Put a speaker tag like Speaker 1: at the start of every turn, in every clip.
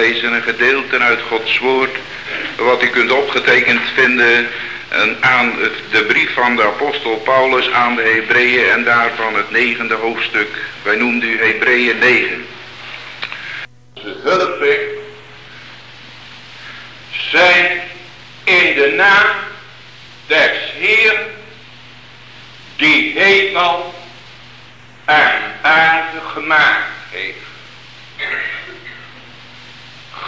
Speaker 1: lezen een gedeelte uit Gods woord. Wat u kunt opgetekend vinden aan de brief van de apostel Paulus aan de Hebreeën en daarvan het negende hoofdstuk. Wij noemen u Hebreeën 9.
Speaker 2: Ze hulpen zijn in de naam des Heer die hemel en aarde gemaakt heeft.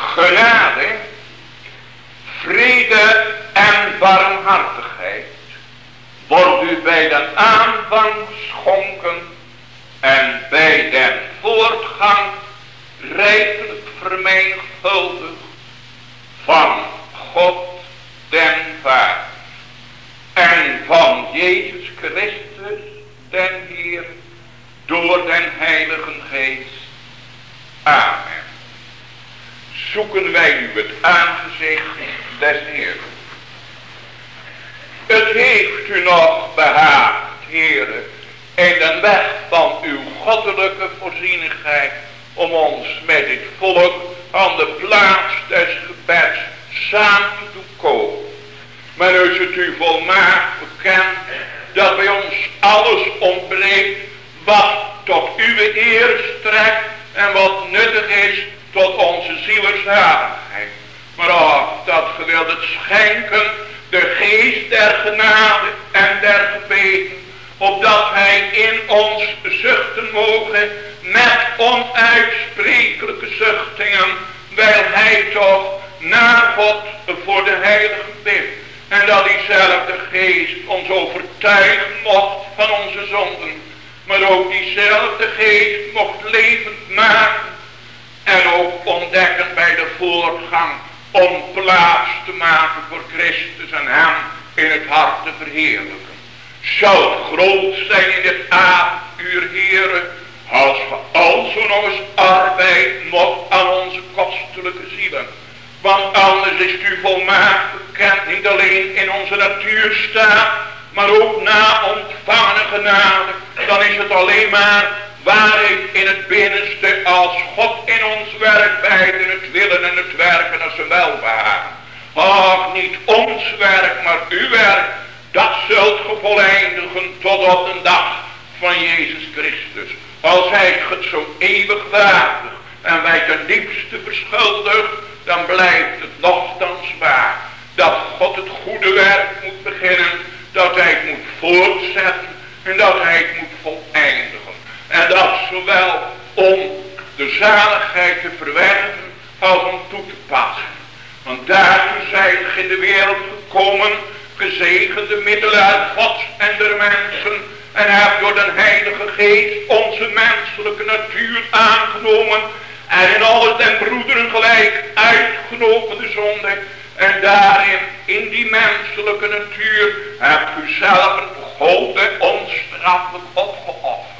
Speaker 2: Genade, vrede en barmhartigheid wordt u bij de aanvang geschonken en bij den voortgang rijkelijk vermenigvuldigd van God den Vader en van Jezus Christus den Heer door den Heilige Geest. Amen. Zoeken wij nu het aangezicht des Heeren. Het heeft u nog behaagd, heren, in de weg van uw goddelijke voorzienigheid, om ons met dit volk aan de plaats des gebeds samen te komen. Maar is het u volmaakt bekend dat bij ons alles ontbreekt wat tot uw eer strekt en wat nuttig is tot onze zielerszaligheid. Maar ach, dat gewild het schenken de geest der genade en der gebeden, opdat hij in ons zuchten mogen met onuitsprekelijke zuchtingen, wijl hij toch naar God voor de heilige bidt. En dat diezelfde geest ons overtuigen mocht van onze zonden. Maar ook diezelfde geest mocht levend maken. En ook ontdekken bij de voortgang om plaats te maken voor Christus en hem in het hart te verheerlijken. Zou het groot zijn in dit avonduur, heren, als we alzo nog eens arbeid mocht aan onze kostelijke zielen. Want anders is u volmaakt bekend, niet alleen in onze natuur staat, maar ook na ontvangene genade. Dan is het alleen maar waarheid in het binnenste als God in ons werk beiden het willen en het werken als een welbehagen. Ach, niet ons werk, maar uw werk, dat zult ge voleindigen tot op de dag van Jezus Christus. Als hij het zo eeuwig waardig en wij ten diepste beschuldigd, dan blijft het nogthans waar. Dat God het goede werk moet beginnen, dat hij het moet voortzetten en dat hij het moet voleindigen. En dat zowel om de zaligheid te verwerven als om toe te passen. Want daartoe zijn in de wereld gekomen, gezegende middelen uit Gods en der mensen. En hebt door de Heilige Geest onze menselijke natuur aangenomen. En in alles den broederen gelijk uitgenomen de zonde. En daarin, in die menselijke natuur, hebt u zelf een God onstraffelijk opgeofferd.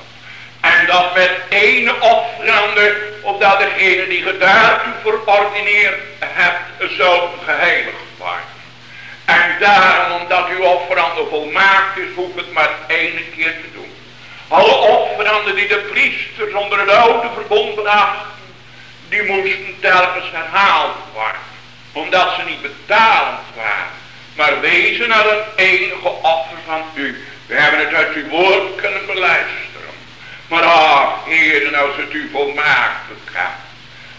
Speaker 2: En dat met ene offerande, opdat degene die daartoe verordineerd hebt, zou geheiligd worden. En daarom, omdat uw offerande volmaakt is, hoeft het maar één keer te doen. Alle offeranden die de priesters onder het oude verbond brachten, die moesten telkens herhaald worden. Omdat ze niet betalend waren. Maar wezen naar een enige offer van u. We hebben het uit uw woord kunnen beluisteren. Maar ach, heren, als het u volmaakt gaat,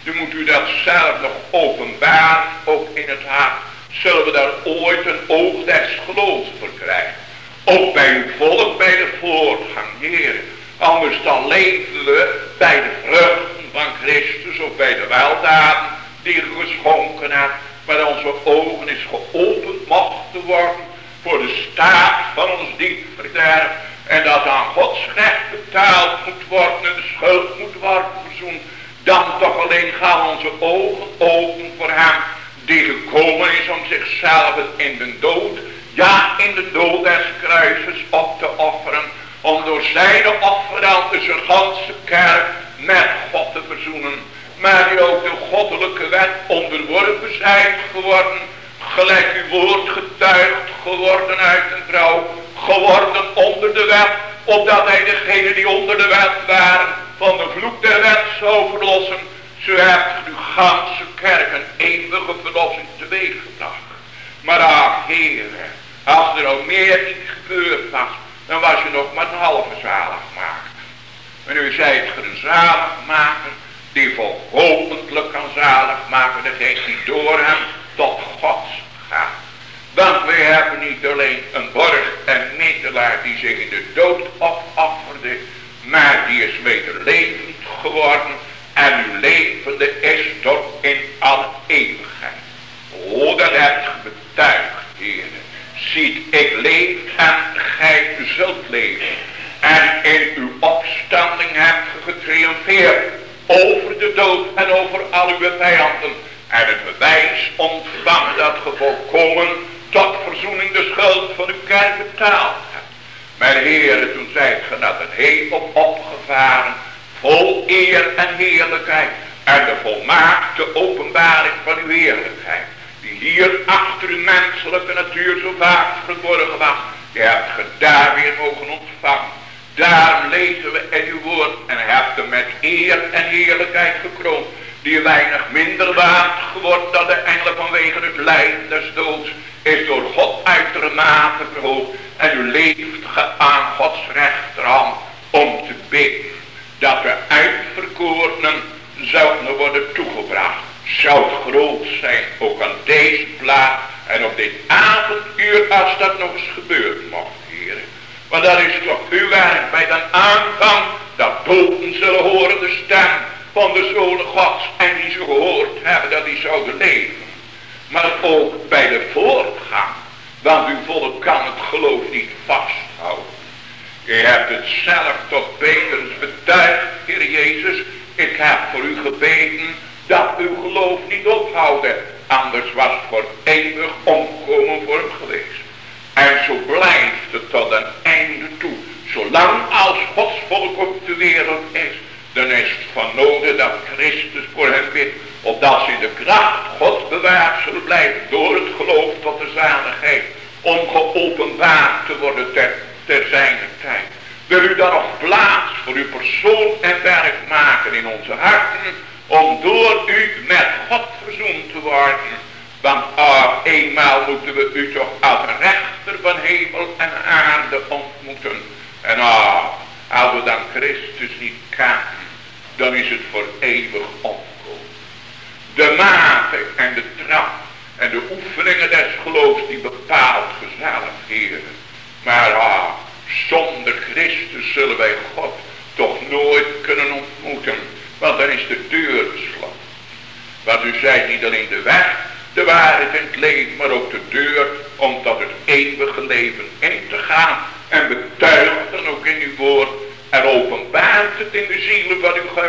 Speaker 2: dan moet u dat zelf nog openbaar, ook in het hart. Zullen we daar ooit een oog des geloofs voor krijgen. Ook bij uw volk, bij de voortgang, heren. Anders dan leven we bij de vruchten van Christus of bij de weldaden die u geschonken hebt. Maar onze ogen is geopend mochten worden voor de staat van ons diep verderf en dat aan Gods recht betaald moet worden en de schuld moet worden verzoend. Dan toch alleen gaan onze ogen open voor hem die gekomen is om zichzelf in de dood, ja in de dood des kruises op te offeren. Om door zijn offeranden zijn ganse kerk met God te verzoenen. Maar die ook de goddelijke wet onderworpen zijn geworden. Gelijk uw woord getuigd geworden uit een vrouw geworden onder de wet, opdat hij degene die onder de wet waren, van de vloek der wet zou verlossen. Zo hebt u ganse kerk een eeuwige verlossing teweeggebracht. Maar ach, heren, als er al meer niet gebeurd was, dan was je nog maar een halve zaligmaker. En u zei het een zaligmaker, die verhopelijk kan zalig maken, degene die door hem tot God gaat. Want wij hebben niet alleen een borg en middelaar die zich in de dood opofferde, maar die is wederlevend geworden en uw levende is tot in alle eeuwigheid. O, dat hebt ge betuigd, heren. Ziet, ik leef en gij zult leven. En in uw opstanding hebt ge getriomfeerd over de dood en over al uw vijanden. En het bewijs ontvangen dat ge volkomen tot verzoening de schuld van uw kerk betaald hebt. Mijn heren, toen zijt ge naar de hemel opgevaren, vol eer en heerlijkheid. En de volmaakte openbaring van uw heerlijkheid. Die hier achter uw menselijke natuur zo vaak verborgen was. Je hebt ge daar weer mogen ontvangen. Daarom lezen we in uw woord en hebt hem met eer en heerlijkheid gekroond. Die weinig minder waard geworden dan de engelen vanwege het lijden des doods. Is door God uitermate verhoogd. En u leeft ge aan Gods rechterhand om te bidden. Dat de uitverkorenen zouden worden toegebracht. Zou groot zijn ook aan deze plaats en op dit avonduur als dat nog eens gebeurt mocht. Want dat is toch uw werk bij de aanvang. Dat boven zullen horen de stem van de zonen gods. En die ze gehoord hebben dat die zouden leven. Maar ook bij de voortgang. Want uw volk kan het geloof niet vasthouden. U hebt het zelf tot Petrus betuigd, Heer Jezus. Ik heb voor u gebeden dat uw geloof niet ophouden. Anders was het voor eeuwig omkomen voor hem geweest. En zo blijft het tot een einde toe. Zolang als Gods volk op de wereld is, dan is het van nodig dat Christus voor hen bidt. Opdat ze de kracht God bewaard zullen blijven door het geloof tot de zaligheid. Om geopenbaard te worden ter, ter zijner tijd. Wil u dan nog plaats voor uw persoon en werk maken in onze harten. Om door u met God verzoend te worden want ah, eenmaal moeten we u toch als rechter van hemel en aarde ontmoeten. En ah, als we dan Christus niet kennen, dan is het voor eeuwig omkomen. De mate en de trap en de oefeningen des geloofs die bepaalt gezellig, heren. Maar ah, zonder Christus zullen wij God toch nooit kunnen ontmoeten. Want dan is de deur gesloten. Want u zijt niet alleen de weg, de waarheid in het leven, maar ook de deur om tot het eeuwige leven in te gaan. En betuigt dan ook in uw woord en openbaart het in de zielen van uw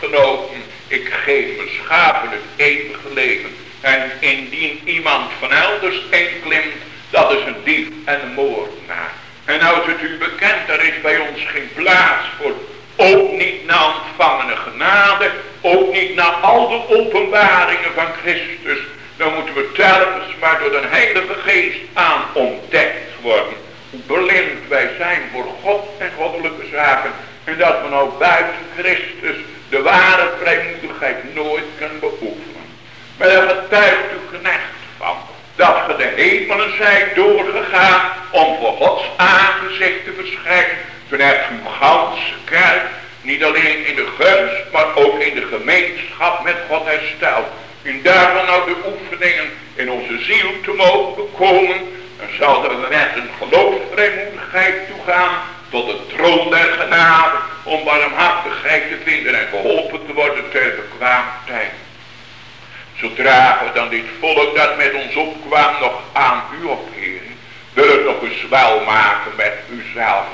Speaker 2: genoten. Ik geef mijn schapen het eeuwige leven. En indien iemand van elders inklimt, dat is een dief en een moordenaar. En als het u bekend, er is bij ons geen plaats voor. Ook niet na ontvangene genade, ook niet na al de openbaringen van Christus dan moeten we telkens maar door de Heilige Geest aan ontdekt worden. Blind wij zijn voor God en goddelijke zaken. En dat we nou buiten Christus de ware vrijmoedigheid nooit kunnen beoefenen. Maar daar getuigt u knecht van. Dat ge de hemelen zijt doorgegaan om voor Gods aangezicht te verschijnen. Toen hebt u ganse kerk, niet alleen in de gunst, maar ook in de gemeenschap met God hersteld. En daarvan nou de oefeningen in onze ziel te mogen komen. Dan zouden we met een geloofsvrijmoedigheid toegaan tot de troon der genade. Om barmhartigheid te vinden en geholpen te worden ter bekwame tijd. Zodra we dan dit volk dat met ons opkwam nog aan u opheren. Wil het nog eens wel maken met uzelf.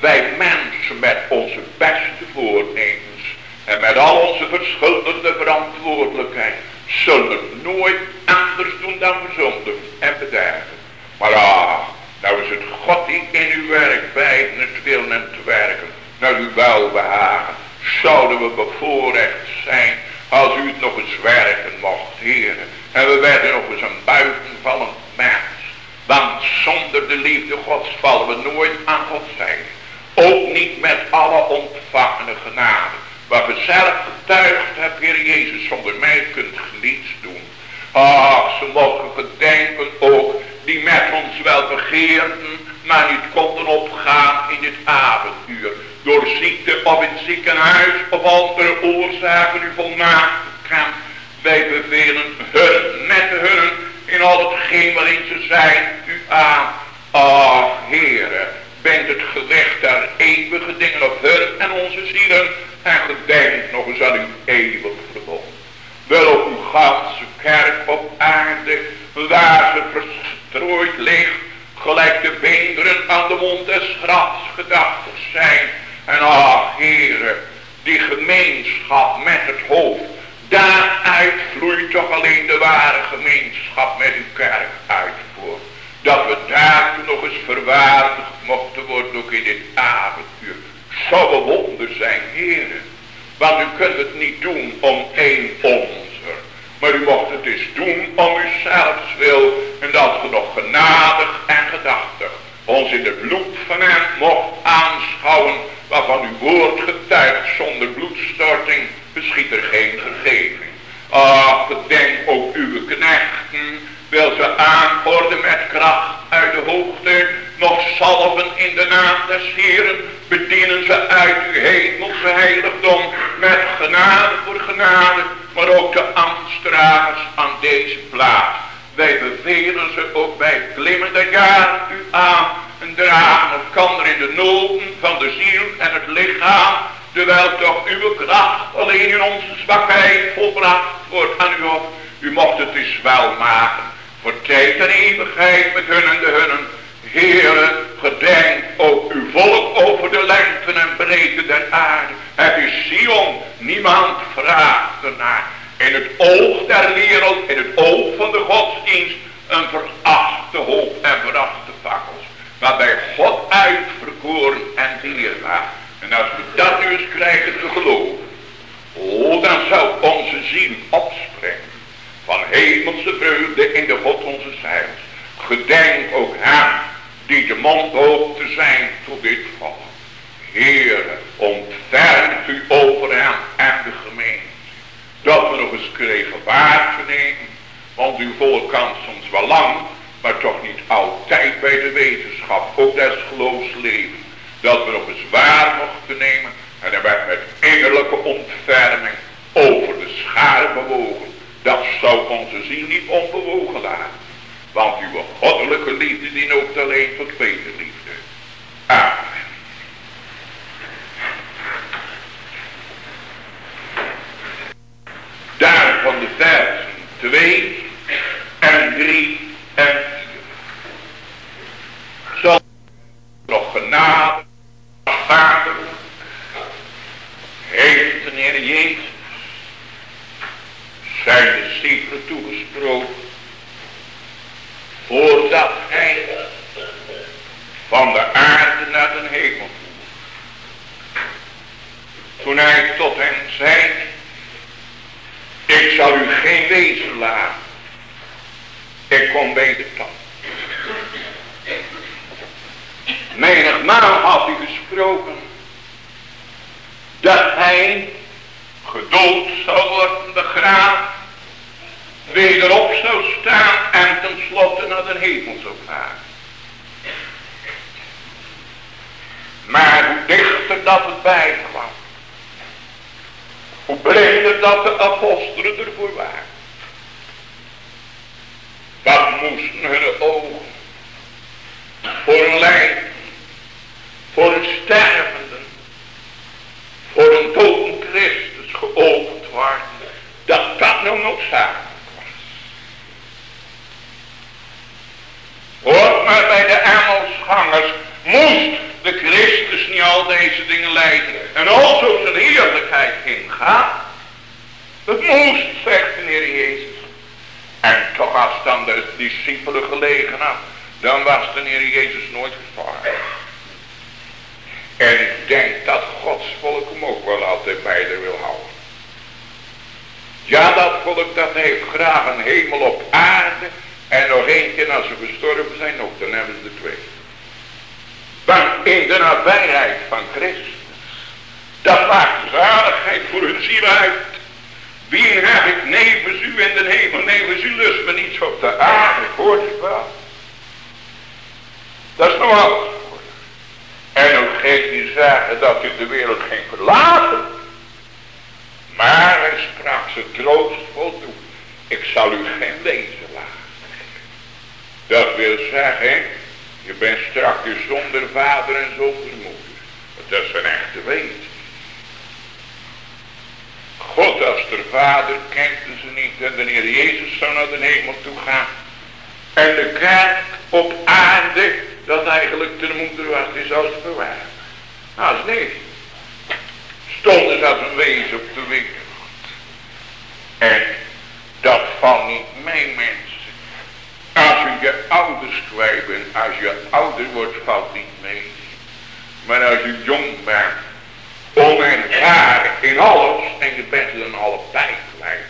Speaker 2: Wij mensen met onze beste voornemens. En met al onze verschillende verantwoordelijkheid zullen nooit anders doen dan verzondigen en bederven. Maar ah, nou is het God die in uw werk bij het willen en te werken, naar uw welbehagen. Zouden we bevoorrecht zijn als u het nog eens werken mocht, heren. En we werden nog eens een buitenvallend mens. Want zonder de liefde gods vallen we nooit aan God zijn. Ook niet met alle ontvangene genade. Waar je zelf getuigd hebt, Heer Jezus, zonder mij kunt genieten. Ach, ze mogen gedenken ook die met ons wel begeerden, maar niet konden opgaan in dit avonduur. Door ziekte of in het ziekenhuis of andere oorzaken u volmaakt gaan. Wij bevelen hun met hun in al hetgeen waarin ze zijn u aan. Ach, heren, bent het gerecht der eeuwige dingen op hun en onze zielen. En gedenkt nog eens aan uw eeuwig verbond. Wel op uw ganse kerk op aarde, waar ze verstrooid ligt, gelijk de beenderen aan de mond des grafs gedachtig zijn. En ach, heren, die gemeenschap met het hoofd, daaruit vloeit toch alleen de ware gemeenschap met uw kerk uit voor. Dat we daartoe nog eens verwaardigd mochten worden, ook in dit avontuur. Zou een wonder zijn, heren. Want u kunt het niet doen om één onzer. Maar u mocht het eens doen om uzelfs wil. En dat we nog genadig en gedachtig ons in het bloed van hem mocht aanschouwen. Waarvan uw woord getuigt zonder bloedstorting beschiet er geen vergeving. Ach, gedenk ook uw knechten wil ze aanvorden met kracht uit de hoogte, nog salven in de naam des Heeren, bedienen ze uit uw hemelse heiligdom, met genade voor genade, maar ook de ambtsdragers aan deze plaats. Wij bevelen ze ook bij glimmende jaren u aan, en dragen elkander in de noden van de ziel en het lichaam, terwijl toch uw kracht alleen in onze zwakheid volbracht wordt aan u op. U mocht het dus wel maken voor tijd en eeuwigheid met hun en de hunnen. Heere, gedenk ook uw volk over de lengte en breedte der aarde. Het is Sion, niemand vraagt ernaar. In het oog der wereld, in het oog van de godsdienst, een verachte hoop en verachte fakkels. Maar bij God uitverkoren en dierbaar. En als we dat nu eens krijgen te geloven, oh, dan zou onze ziel opspringen van hemelse vreugde in de God onze zeils. Gedenk ook hem die de mond hoopt te zijn tot dit volk. Heere, ontfermt u over hem en de gemeente. Dat we nog eens kregen waar te nemen. Want uw volk kan soms wel lang, maar toch niet altijd bij de wetenschap, ook des geloofs leven. Dat we nog eens waar mochten nemen. En er werd met innerlijke ontferming over de schaar bewogen dat zou onze ziel niet onbewogen laten. Want uw goddelijke liefde die noopt alleen tot wederliefde. Amen. Daar van de versen 2 en 3 en 4. Zal nog genade, vader, heeft de Heer Jezus zijn discipelen toegesproken. Voordat hij van de aarde naar de hemel voer. Toen hij tot hen zei. Ik zal u geen wezen laten. Ik kom bij de top. Menigmaal had hij gesproken. Dat hij gedood zou worden, begraven, wederop zou staan en tenslotte naar de hemel zou gaan. Maar hoe dichter dat het bij kwam, hoe breder dat de apostelen ervoor waren. Wat moesten hun ogen voor een lijden, voor een stervende, voor een dood Christus geopend worden, dat dat nou noodzakelijk Hoort maar bij de Engelsgangers moest de Christus niet al deze dingen leiden en alzo zijn heerlijkheid ingaan. Dat moest, zegt de Heer Jezus. En toch als dan de discipelen gelegen had, dan was de Heer Jezus nooit gevaren. En ik denk dat Gods volk hem ook wel altijd bij er wil houden. Ja, dat volk dat heeft graag een hemel op aarde en nog keer als ze gestorven zijn ook, dan hebben ze de twee. Maar in de nabijheid van Christus. Dat maakt zaligheid voor hun ziel uit. Wie heb ik nevens u in de hemel? Nevens u lust me niets op de aarde. Hoort het wel? Dat is nog alles. En ook geen die zeggen dat u de wereld geen verlaten. Maar hij sprak ze troostvol toe. Ik zal u geen laten. Dat wil zeggen, je bent straks zonder vader en zonder moeder. Dat is een echte wezen. God als de vader kenden ze niet. En de Heer Jezus zou naar de hemel toe gaan. En de kerk op aarde, dat eigenlijk de moeder was, die zou ze bewaren. Nou, is niet. Stonden ze als een wezen op de wereld. En dat valt niet mee, mensen. Als je je ouders kwijt bent, als je ouder wordt, valt niet mee. Maar als je jong bent, onervaren in alles, en je bent er dan allebei gelijk.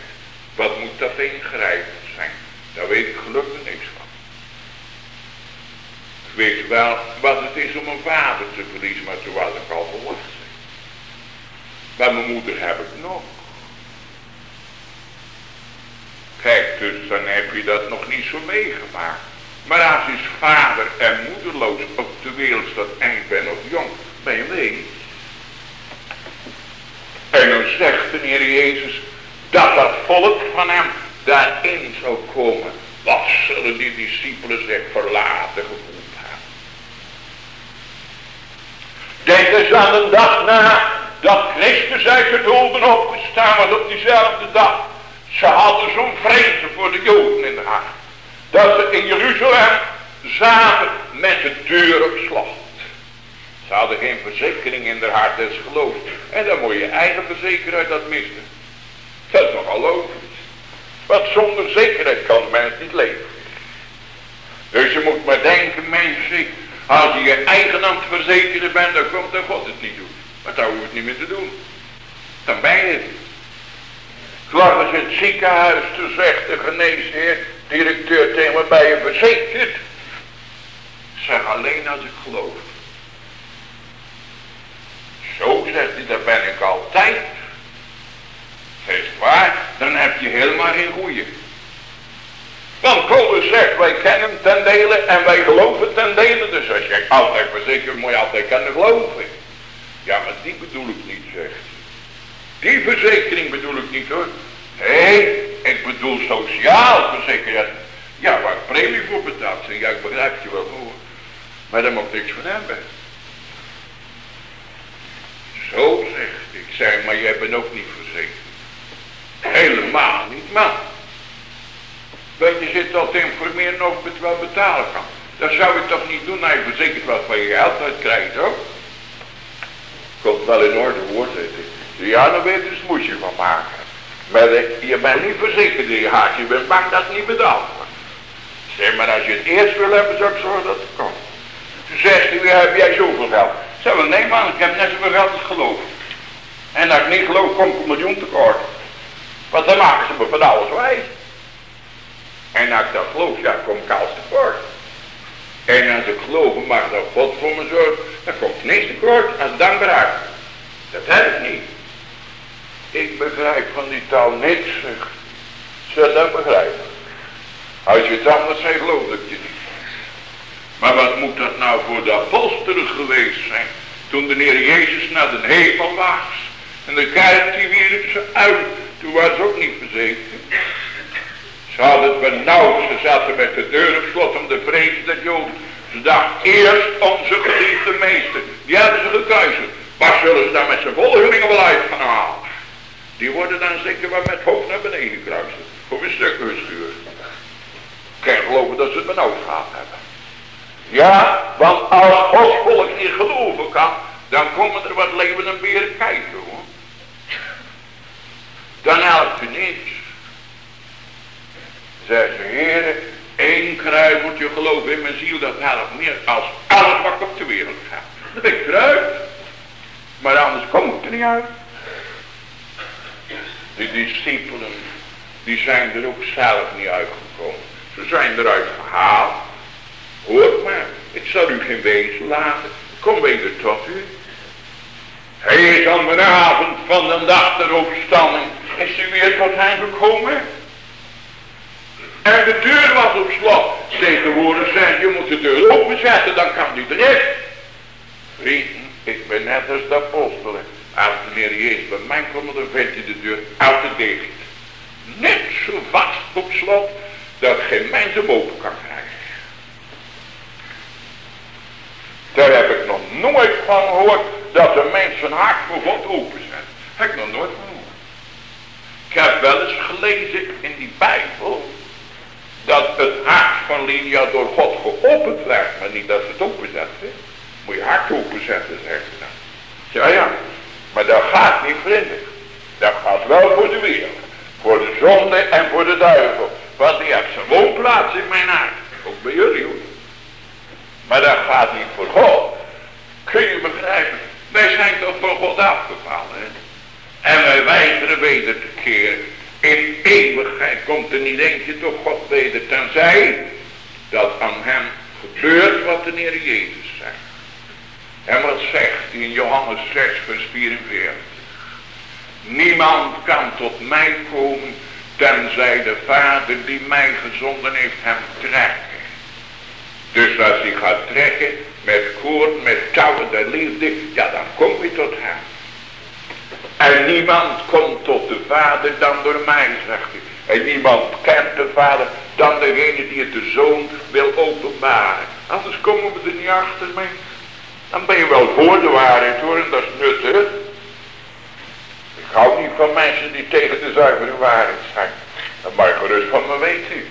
Speaker 2: Wat moet dat ingrijpend zijn? Daar weet ik gelukkig niks van. Ik weet wel wat het is om een vader te verliezen, maar toen was ik al volwassen. Maar mijn moeder heb ik nog. Kijk, dus dan heb je dat nog niet zo meegemaakt. Maar als je vader en moederloos op de wereld staat en ik ben nog jong, ben je mee. En dan zegt de Heer Jezus dat dat volk van hem daarin zou komen. Wat zullen die discipelen zich verlaten gevoeld hebben. Denk eens aan de dag na dat Christus uit het doden opgestaan was op diezelfde dag. Ze hadden zo'n vrezen voor de Joden in de hart. Dat ze in Jeruzalem zaten met de deur op slot. Ze hadden geen verzekering in de hart des geloofs. En dan moet je eigen verzekering dat misten. Dat is nogal logisch. Want zonder zekerheid kan de mens niet leven. Dus je moet maar denken, mensen, als je je eigen aan het verzekeren bent, dan komt dan God het niet doen. Maar dan hoef je het niet meer te doen. Dan ben je het. Was in het ziekenhuis, toen zegt de geneesheer, directeur tegen me, ben je verzekerd? Zeg alleen als ik geloof. Zo, zegt hij, daar ben ik altijd. Is waar? Dan heb je helemaal geen goeie. Want Paulus zegt, wij kennen ten dele en wij geloven ten dele. Dus als je altijd verzekerd, moet je altijd kunnen geloven. Ja, maar die bedoel ik niet, zegt Die verzekering bedoel ik niet hoor. Nee, ik bedoel sociaal verzekerd. Ja, waar premie voor betaald zijn. Ja, ik begrijp je wel hoor. Maar daar moet niks van hebben. Zo zegt ik. zeg, maar jij bent ook niet verzekerd. Helemaal niet, man. Want je zit al te informeren of het wel betalen kan. Dat zou je toch niet doen als je verzekerd wat van je geld uit krijgt, hoor. Komt wel in orde, hoor, zegt hij. Ja, dan weet je er smoesje van maken. Maar je bent niet verzekerd in je hart. Je bent bang dat het niet betaald wordt. Zeg maar, als je het eerst wil hebben, zou ik zorgen dat het komt. Toen zegt hij, heb jij zoveel geld? Zeg wel, nee man, ik heb net zoveel geld als geloof. En als ik niet geloof, komt een miljoen tekort. Want dan maken ze me van alles wijs. En als ik dat geloof, ja, kom ik alles tekort. En als ik geloof, mag dat God voor me zorgen, dan komt niks tekort als dankbaarheid. Dat heb ik niet. Ik begrijp van die taal niks, zeg. Zullen dat begrijpen? Als je het anders zegt, geloof ik je niet. Maar wat moet dat nou voor de apostelen geweest zijn? Toen de Heer Jezus naar de hemel was. En de kerk die wierp ze uit. Toen was ze ook niet verzekerd. Ze hadden het benauwd. Ze zaten met de deur op slot om de vrees der Joden. Ze dachten eerst onze geliefde meester. Die hebben ze gekruisigd. Waar zullen ze dan met zijn volgelingen wel uit gaan halen? Die worden dan zeker wel met hoofd naar beneden gekruisigd. Of een stuk geschuurd. Ik kan geloven dat ze het benauwd gehad hebben. Ja, want als Gods volk niet geloven kan, dan komen er wat leven en beren kijken hoor. Dan helpt u niets. Zegt de Heer, één kruimeltje geloof in mijn ziel, dat helpt meer als alles wat op de wereld gaat. Ik eruit. Maar anders komt het er niet uit. De discipelen, die zijn er ook zelf niet uitgekomen. Ze zijn eruit gehaald. Hoort maar, ik zal u geen wezen laten. Kom weder tot u. Hij is aan de avond van de dag der opstanding. Is u weer tot hen gekomen. En de deur was op slot. Tegenwoordig zijn, je moet de deur openzetten, dan kan die erin. Vrienden, ik ben net als de apostelen. Als de Heer Jezus bij mij komt, dan vindt hij de deur altijd dicht. Net zo vast op slot, dat geen mens hem open kan krijgen. Daar heb ik nog nooit van gehoord dat de mens zijn hart voor God openzet. Heb ik nog nooit van gehoord. Ik heb wel eens gelezen in die Bijbel dat het hart van Linia door God geopend werd, maar niet dat ze het openzetten. Moet je hart openzetten, zegt ze dan. Ja, ja, maar dat gaat niet vrienden. Dat gaat wel voor de wereld. Voor de zonde en voor de duivel. Want die heeft zijn woonplaats in mijn hart. Ook bij jullie hoor. Maar dat gaat niet voor God. Kun je begrijpen? Wij zijn toch voor God afgevallen. En wij weigeren weder te keren. In eeuwigheid komt er niet eentje tot God weder. Tenzij dat aan hem gebeurt wat de Heer Jezus. En wat zegt hij in Johannes 6 vers 44. Niemand kan tot mij komen tenzij de Vader die mij gezonden heeft hem trekken. Dus als hij gaat trekken met koord, met touwen der liefde, ja dan kom je tot hem. En niemand komt tot de Vader dan door mij, zegt hij. En niemand kent de Vader dan degene die het de Zoon wil openbaren. Anders komen we er niet achter, mee. Dan ben je wel voor de waarheid hoor, dat is nuttig. Ik hou niet van mensen die tegen de zuivere waarheid zijn. Dat mag je gerust van me weten.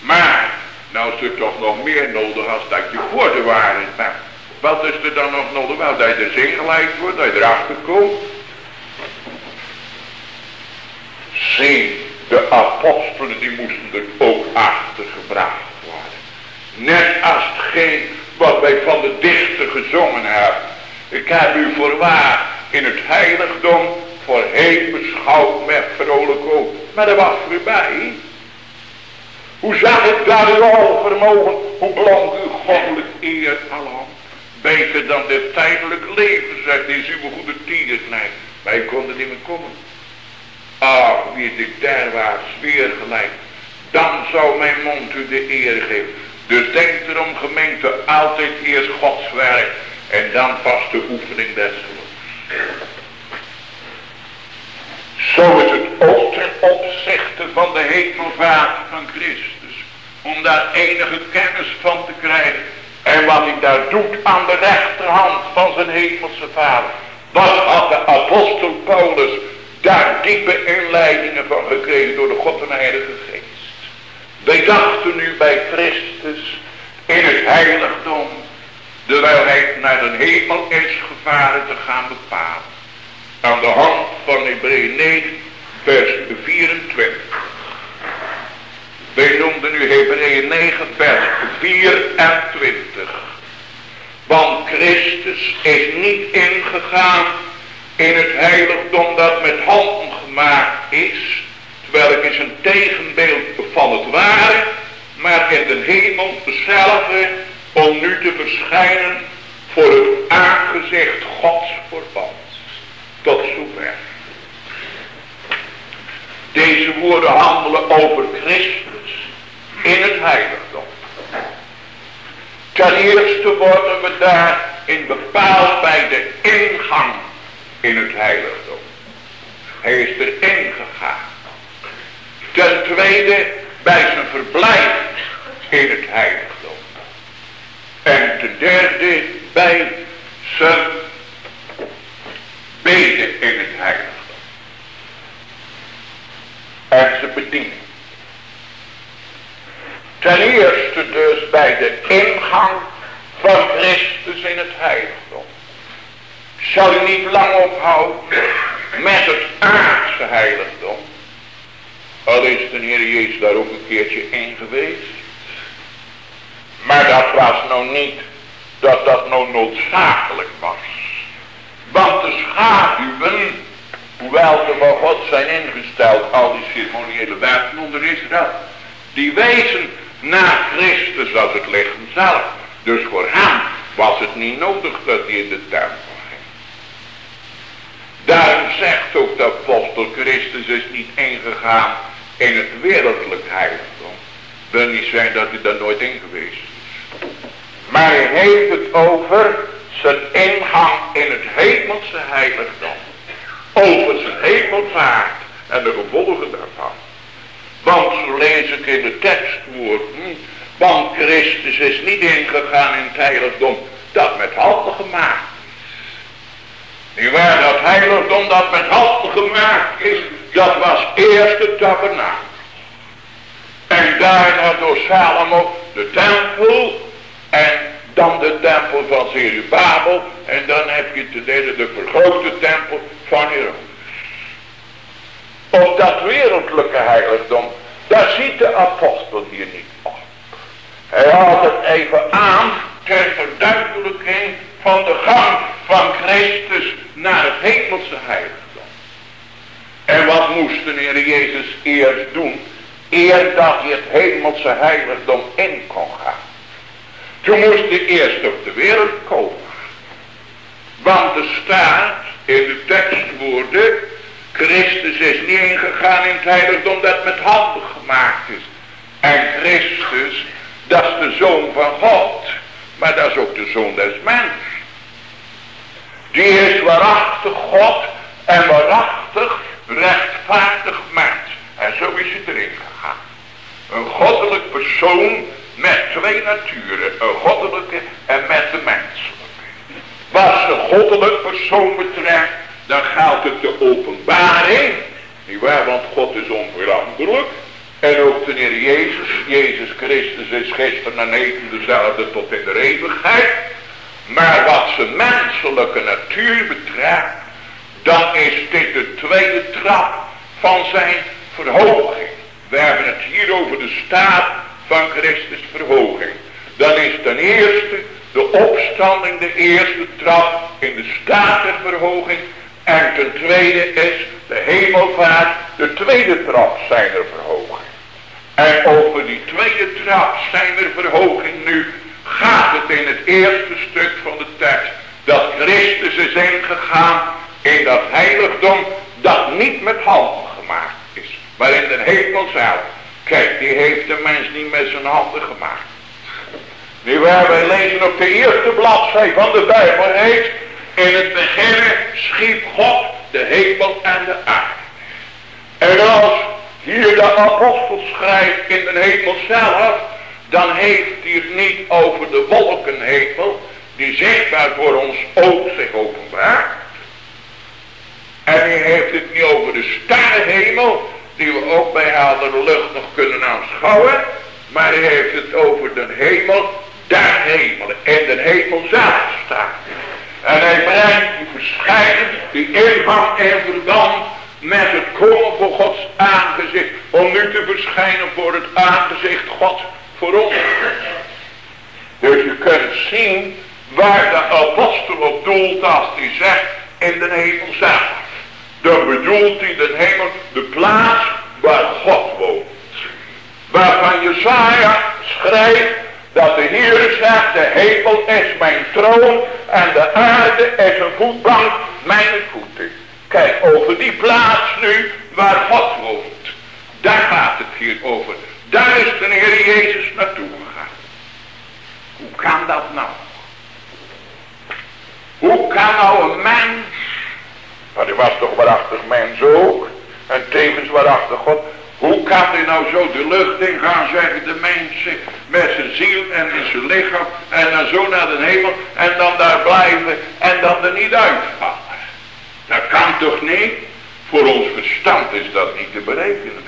Speaker 2: Maar, nou is er toch nog meer nodig als dat je voor de waarheid bent. Wat is er dan nog nodig? Wel, dat je er zin gelijk wordt, dat je erachter komt. Zie, de apostelen die moesten er ook achter gebracht worden. Net als hetgeen wat wij van de dichter gezongen hebben. Ik heb u voorwaar in het heiligdom voorheen beschouwd met vrolijk oog. Maar dat was voorbij. Hoe zag ik daar uw al vermogen, hoe blonk uw goddelijk eer alom. Beter dan dit tijdelijk leven, zegt is uw goede tierenknecht. Wij konden niet meer komen. Ach, wie ik derwaarts weer gelijk. Dan zou mijn mond u de eer geven. Dus denk erom gemeente altijd eerst Gods werk. En dan pas de oefening des Zo is het ook ten opzichte van de hemelvaart van Christus. Om daar enige kennis van te krijgen. En wat hij daar doet aan de rechterhand van zijn hemelse vader. Wat had de apostel Paulus daar diepe inleidingen van gekregen door de God en Heilige Geest. Wij dachten nu bij Christus in het heiligdom, terwijl hij naar de hemel is gevaren te gaan bepalen. Aan de hand van Hebreeën 9, vers 24. Wij noemden nu Hebreeën 9, vers 24. Want Christus is niet ingegaan in het heiligdom dat met handen gemaakt is, het is een tegenbeeld van het ware, maar in de hemel dezelfde om nu te verschijnen voor het aangezicht Gods verband. Tot zover. Deze woorden handelen over Christus in het heiligdom. Ten eerste worden we daarin bepaald bij de ingang in het heiligdom. Hij is erin gegaan. Ten tweede bij zijn verblijf in het heiligdom. En ten derde bij zijn beden in het heiligdom. En zijn bediening. Ten eerste dus bij de ingang van Christus in het heiligdom zal u niet lang ophouden met het aardse heiligdom. Al is de Heer Jezus daar ook een keertje in geweest. Maar dat was nou niet dat dat nou noodzakelijk was. Want de schaduwen, hoewel ze van God zijn ingesteld, al die ceremoniële werken onder Israël, die wijzen naar Christus als het lichaam zelf. Dus voor hem was het niet nodig dat hij in de tempel Daarom zegt ook de apostel Christus is niet ingegaan in het wereldlijk heiligdom. Wil niet zijn dat hij daar nooit in geweest is. Maar hij heeft het over zijn ingang in het hemelse heiligdom. Over zijn hemelvaart en de gevolgen daarvan. Want zo lees ik in de tekstwoorden. Want Christus is niet ingegaan in het heiligdom dat met handen gemaakt is. waar dat heiligdom dat met handen gemaakt is. Dat was eerst de tabernakel. En daarna door Salomo de tempel. En dan de tempel van Zerubabel. En dan heb je te delen de vergrote tempel van Herodes. Op dat wereldlijke heiligdom, daar ziet de apostel hier niet op. Hij haalt het even aan ter verduidelijking van de gang van Christus naar het hemelse heiligdom. En wat moest de Heer Jezus eerst doen, eer dat hij het hemelse heiligdom in kon gaan? Toen moest hij eerst op de wereld komen. Want er staat in de tekstwoorden, Christus is niet ingegaan in het heiligdom dat met handen gemaakt is. En Christus, dat is de Zoon van God. Maar dat is ook de Zoon des mens. Die is waarachtig God en waarachtig rechtvaardig mens. En zo is hij erin gegaan. Een goddelijk persoon met twee naturen. Een goddelijke en met de menselijke. Wat de goddelijk persoon betreft, dan geldt het de openbaring. Niet waar, want God is onveranderlijk. En ook de Heer Jezus, Jezus Christus is gisteren en heden dezelfde tot in de eeuwigheid. Maar wat zijn menselijke natuur betreft, dan is dit de tweede trap van zijn verhoging. We hebben het hier over de staat van Christus verhoging. Dan is ten eerste de opstanding de eerste trap in de staat der verhoging. En ten tweede is de hemelvaart de tweede trap zijner verhoging. En over die tweede trap zijner verhoging nu gaat het in het eerste stuk van de tekst. Dat Christus is ingegaan in dat heiligdom dat niet met handen gemaakt is. Maar in de hemel zelf. Kijk, die heeft de mens niet met zijn handen gemaakt. Nu waar wij lezen op de eerste bladzij van de Bijbel heet. In het begin schiep God de hemel en de aarde. En als hier de apostel schrijft in de hemel zelf. Dan heeft hij het niet over de wolkenhemel. Die zichtbaar voor ons oog zich openbaart. En hij heeft het niet over de sterrenhemel. Die we ook bij heldere lucht nog kunnen aanschouwen. Maar hij heeft het over de hemel der hemelen. In de hemel zelf staat. En hij brengt die verschijning, die ingang en verband met het komen voor Gods aangezicht. Om nu te verschijnen voor het aangezicht Gods voor ons. Dus je kunt zien waar de apostel op doelt als hij zegt in de hemel zelf. Dan bedoelt hij de hemel, de plaats waar God woont. Waarvan Jesaja schrijft dat de Heer zegt, de hemel is mijn troon en de aarde is een voetbank mijn voeten. Kijk, over die plaats nu waar God woont. Daar gaat het hier over. Daar is de Heer Jezus naartoe gegaan. Hoe kan dat nou? Hoe kan nou een mens, maar die was toch waarachtig mens ook, en tevens waarachtig God, hoe kan hij nou zo de lucht in gaan, zeggen de mensen, met zijn ziel en in zijn lichaam, en dan zo naar de hemel, en dan daar blijven, en dan er niet uitvallen? Dat kan toch niet? Voor ons verstand is dat niet te berekenen.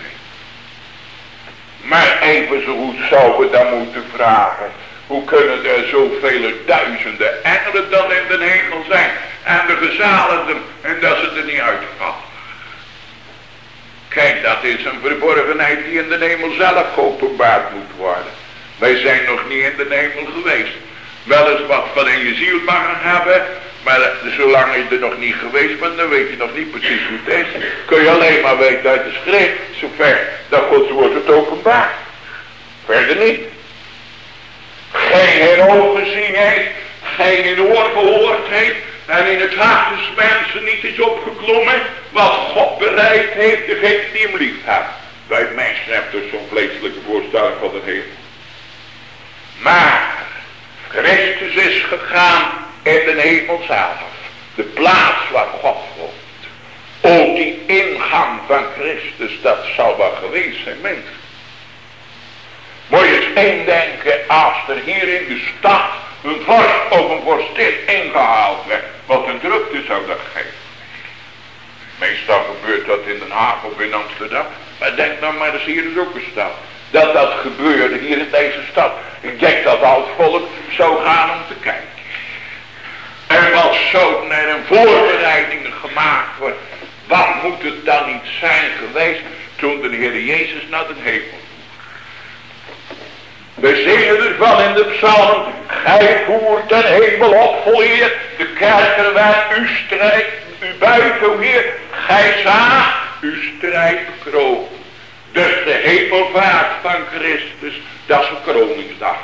Speaker 2: Maar even zo goed zouden we dan moeten vragen. Hoe kunnen er zoveel duizenden engelen dan in de hemel zijn? En de gezaligden. En dat ze er niet uitvallen. Kijk, dat is een verborgenheid die in de hemel zelf geopenbaard moet worden. Wij zijn nog niet in de hemel geweest. Wel eens wat van in je ziel mag hebben. Maar zolang je er nog niet geweest bent, dan weet je nog niet precies hoe het is. Kun je alleen maar weten uit de schrift, zover dat Gods woord het openbaar. Verder niet. Geen oog gezien heeft, geen oor gehoord heeft, en in het hart des mensen niet is opgeklommen wat God bereid heeft degene die hem lief hebben. Wij mensen hebben dus zo'n vleeselijke voorstelling van de hemel. Maar Christus is gegaan in de hemel zelf. De plaats waar God woont. O die ingang van Christus, dat zal wel geweest zijn, mensen. Moet je eens indenken als er hier in de stad een vorst of een vorstin ingehaald werd. Wat een drukte zou dat geven. Meestal gebeurt dat in Den Haag of in Amsterdam. Maar denk nou maar eens hier is ook. Dat dat gebeurde hier in deze stad. Ik denk dat al volk zou gaan om te kijken. Er was zo naar een voorbereiding gemaakt wordt. Wat moet het dan niet zijn geweest toen de Heer Jezus naar de hemel we zingen ervan in de psalm. Gij voert den hemel op, volleer. De kerkerwijn, u strijdt, u buiten, o Heer. Gij zaagt, uw strijd bekroon. Dus de hemelvaart van Christus, dat is een kroningsdag.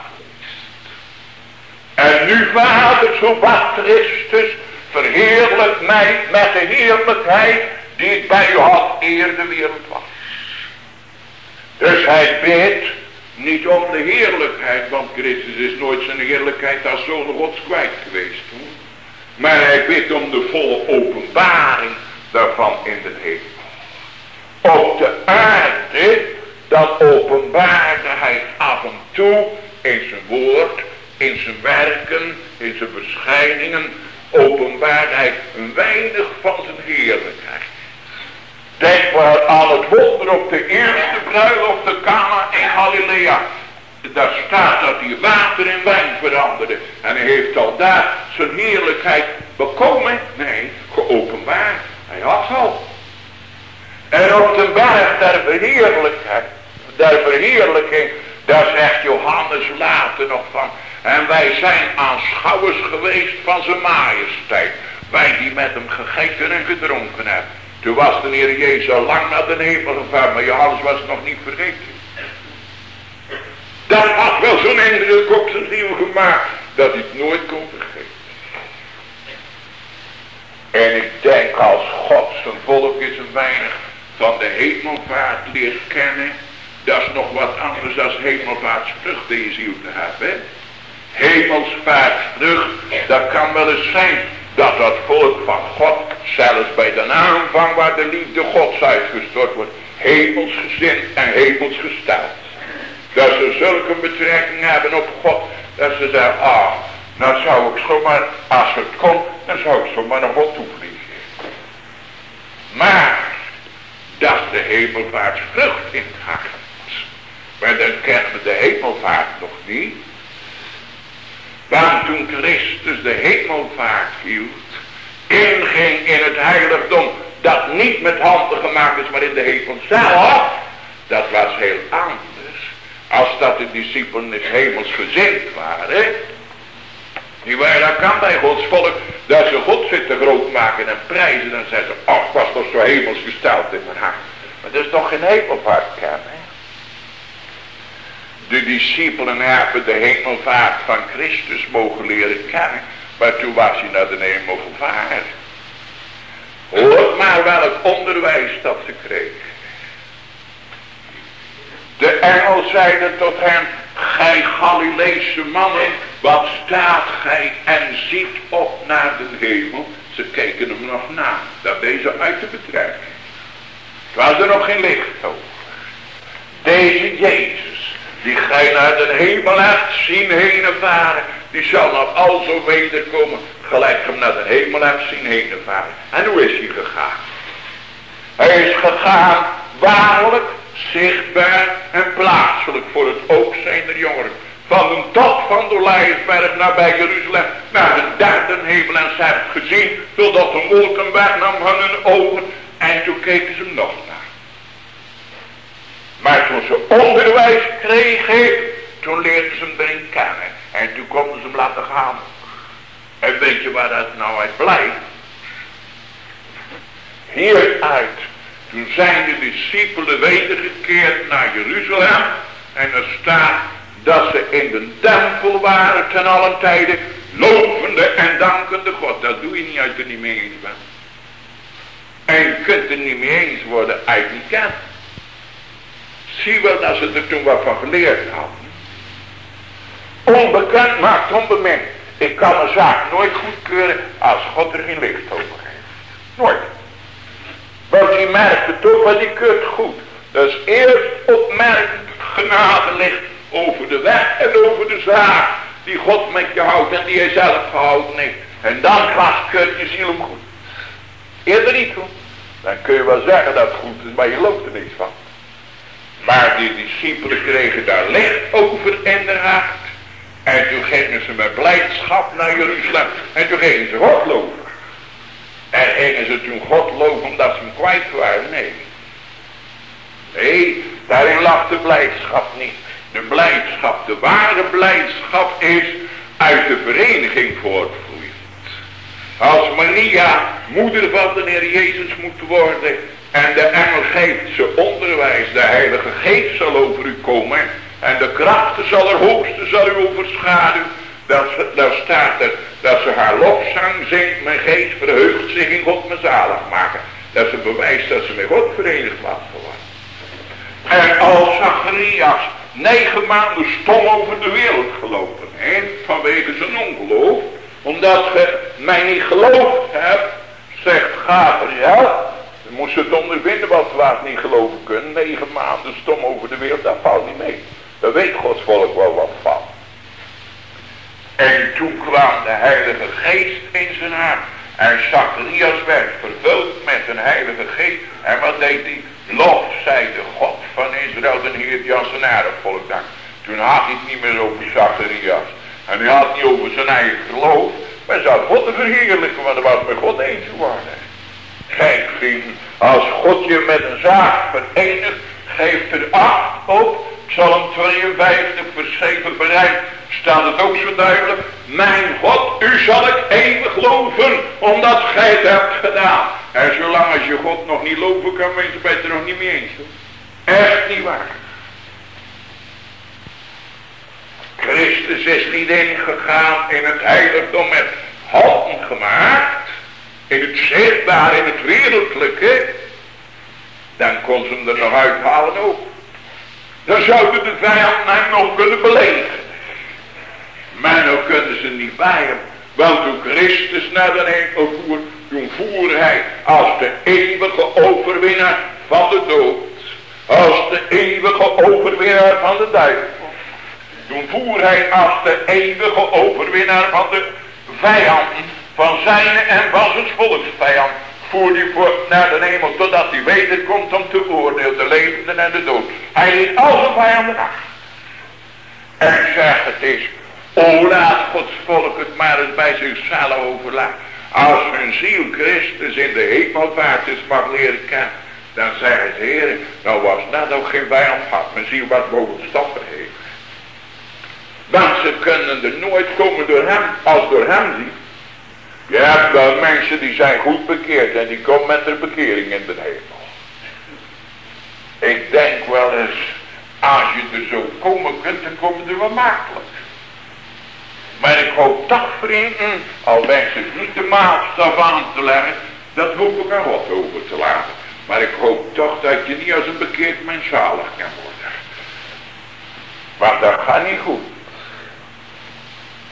Speaker 2: En nu, Vader, zo wat Christus, verheerlijk mij met de heerlijkheid die ik bij u had eer de wereld was. Dus hij bidt niet om de heerlijkheid, want Christus is nooit zijn heerlijkheid als zoon gods kwijt geweest. Maar hij bidt om de volle openbaring daarvan in de hemel. Op de aarde, dat openbaarde hij af en toe in zijn woord, in zijn werken, in zijn verschijningen, openbaarde hij weinig van zijn heerlijkheid. Denk maar aan het wonder op de eerste bruiloft de Kana in Galilea. Daar staat dat hij water in wijn veranderde. En hij heeft al daar zijn heerlijkheid bekomen. Nee, geopenbaard. Hij had al. En op de berg der verheerlijkheid, der verheerlijking, daar zegt Johannes later nog van. En wij zijn aanschouwers geweest van zijn majesteit. Wij die met hem gegeten en gedronken hebben. Toen was de Heer Jezus al lang naar de hemel gegaan, maar Johannes was nog niet vergeten. Dat had wel zo'n indruk op zijn ziel gemaakt, dat hij het nooit kon vergeten. En ik denk als God zijn volk is een weinig van de hemelvaart leert kennen, dat is nog wat anders dan hemelvaartsvrucht in je ziel te hebben. Hemelsvaartsvrucht, dat kan wel eens zijn dat dat volk van God, zelfs bij de aanvang waar de liefde Gods uitgestort wordt, hemelsgezind en hemelsgesteld. Dat ze zulke betrekking hebben op God, dat ze zeggen, ah, nou zou ik zomaar, als het kon, dan zou ik zomaar nog wat toevliegen. Maar, dat de hemelvaartsvrucht in het hart. Maar dan kennen de hemelvaart nog niet. Want toen Christus de hemelvaart hield, inging in het heiligdom, dat niet met handen gemaakt is, maar in de hemel zelf, dat was heel anders, als dat de discipelen des hemels gezind waren. Die waren, dat kan bij Gods volk, dat ze God zitten groot maken en prijzen, dan zeggen ze, oh, was toch zo hemels gesteld in mijn hart. Maar dat is toch geen hemelvaart kennen. De discipelen hebben de hemelvaart van Christus mogen leren kennen. Maar toen was hij naar de hemel gevaren. Hoor maar welk onderwijs dat ze kregen. De engel zeide tot hem, gij Galileese mannen, wat staat gij en ziet op naar de hemel? Ze keken hem nog na, dat deze uit te betrekken. Het was er nog geen licht over. Deze Jezus, die gij naar de hemel hebt zien heen varen, die zal nog al zo wederkomen, gelijk hem naar de hemel hebt zien heen varen. En hoe is hij gegaan? Hij is gegaan waarlijk, zichtbaar en plaatselijk voor het oog zijn der jongeren. Van de top van de Olijfberg naar bij Jeruzalem, naar de derde hemel en ze hebben gezien, totdat de wolken wegnam van hun ogen. En toen keken ze nog maar toen ze onderwijs kregen, toen leerden ze hem erin kennen. En toen konden ze hem laten gaan. En weet je waar dat nou uit blijft? Hieruit. Toen zijn de discipelen wedergekeerd naar Jeruzalem. En er staat dat ze in de tempel waren ten allen tijde. Lovende en dankende God. Dat doe je niet uit er niet mee eens bent. En je kunt er niet mee eens worden uit niet kent. Zie wel dat ze er toen wat van geleerd hadden. Onbekend maakt onbemind. Ik kan een zaak nooit goedkeuren als God er geen licht over heeft. Nooit. Want die merkt het ook, want die keurt goed. Dus eerst opmerkend genade ligt over de weg en over de zaak die God met je houdt en die hij zelf gehouden heeft. En dan keurt je ziel hem goed. Eerder niet goed. Dan kun je wel zeggen dat het goed is, maar je loopt er niets van. Maar die discipelen kregen daar licht over in de hart. En toen gingen ze met blijdschap naar Jeruzalem. En toen gingen ze God loven. En gingen ze toen God loven omdat ze hem kwijt waren? Nee. Nee, daarin lag de blijdschap niet. De blijdschap, de ware blijdschap is uit de vereniging voortvloeiend. Als Maria moeder van de Heer Jezus moet worden en de engel geeft ze onderwijs, de Heilige Geest zal over u komen en de krachten zal er hoogste zal u overschaduwen. Daar staat er dat ze haar lofzang zingt, mijn geest verheugt zich in God me zalig maken. Dat ze bewijst dat ze met God verenigd was geworden. En als Zacharias negen maanden stom over de wereld gelopen heeft, vanwege zijn ongeloof, omdat je mij niet geloofd hebt, zegt Gabriel, moest het ondervinden wat we het niet geloven kunnen, negen maanden stom over de wereld, dat valt niet mee. Daar weet Gods volk wel wat van. En toen kwam de heilige geest in zijn hart. En Zacharias werd vervuld met een heilige geest. En wat deed hij? Lof, zei de God van Israël, de Heer zijn volk dank. Toen had hij het niet meer over Zacharias. En hij had het niet over zijn eigen geloof. Maar zou God te verheerlijken, want hij was met God eens geworden. Kijk vrienden, als God je met een zaak verenigt, geeft er acht op. Psalm 52 vers 7 bereikt staat het ook zo duidelijk. Mijn God, u zal ik eeuwig geloven, omdat gij het hebt gedaan. En zolang als je God nog niet loven kan, ben je het er nog niet mee eens. Echt niet waar. Christus is niet ingegaan in het heiligdom met handen gemaakt. In het zichtbaar, in het wereldlijke. Dan kon ze hem er nog uithalen ook. Dan zouden de vijand hem nog kunnen belegen. Maar nou kunnen ze niet bij hem. Want toen Christus naar de hemel voer, toen voer hij als de eeuwige overwinnaar van de dood. Als de eeuwige overwinnaar van de duivel. Toen voer hij als de eeuwige overwinnaar van de vijanden. Van zijn en van zijn volksvijand. Voer die voor naar de hemel totdat hij wederkomt om te oordelen de levenden en de dood. Hij liet al zijn vijanden achter. En zegt het is O laat Gods volk het maar eens bij zichzelf overlaten. Als hun ziel Christus in de hemelvaart mag leren kennen. Dan zeggen ze, Heer, nou was dat ook geen vijand had. Mijn ziel was boven stappen heen. Want ze kunnen er nooit komen door hem, als door hem zien. Je hebt wel mensen die zijn goed bekeerd en die komen met de bekering in de hemel. Ik denk wel eens, als je er zo komen kunt, dan komen er wel makkelijk. Maar ik hoop toch vrienden, al wens ik niet de maatstaf aan te leggen, dat hoop ik aan wat over te laten. Maar ik hoop toch dat je niet als een bekeerd mens zalig kan worden. Want dat gaat niet goed.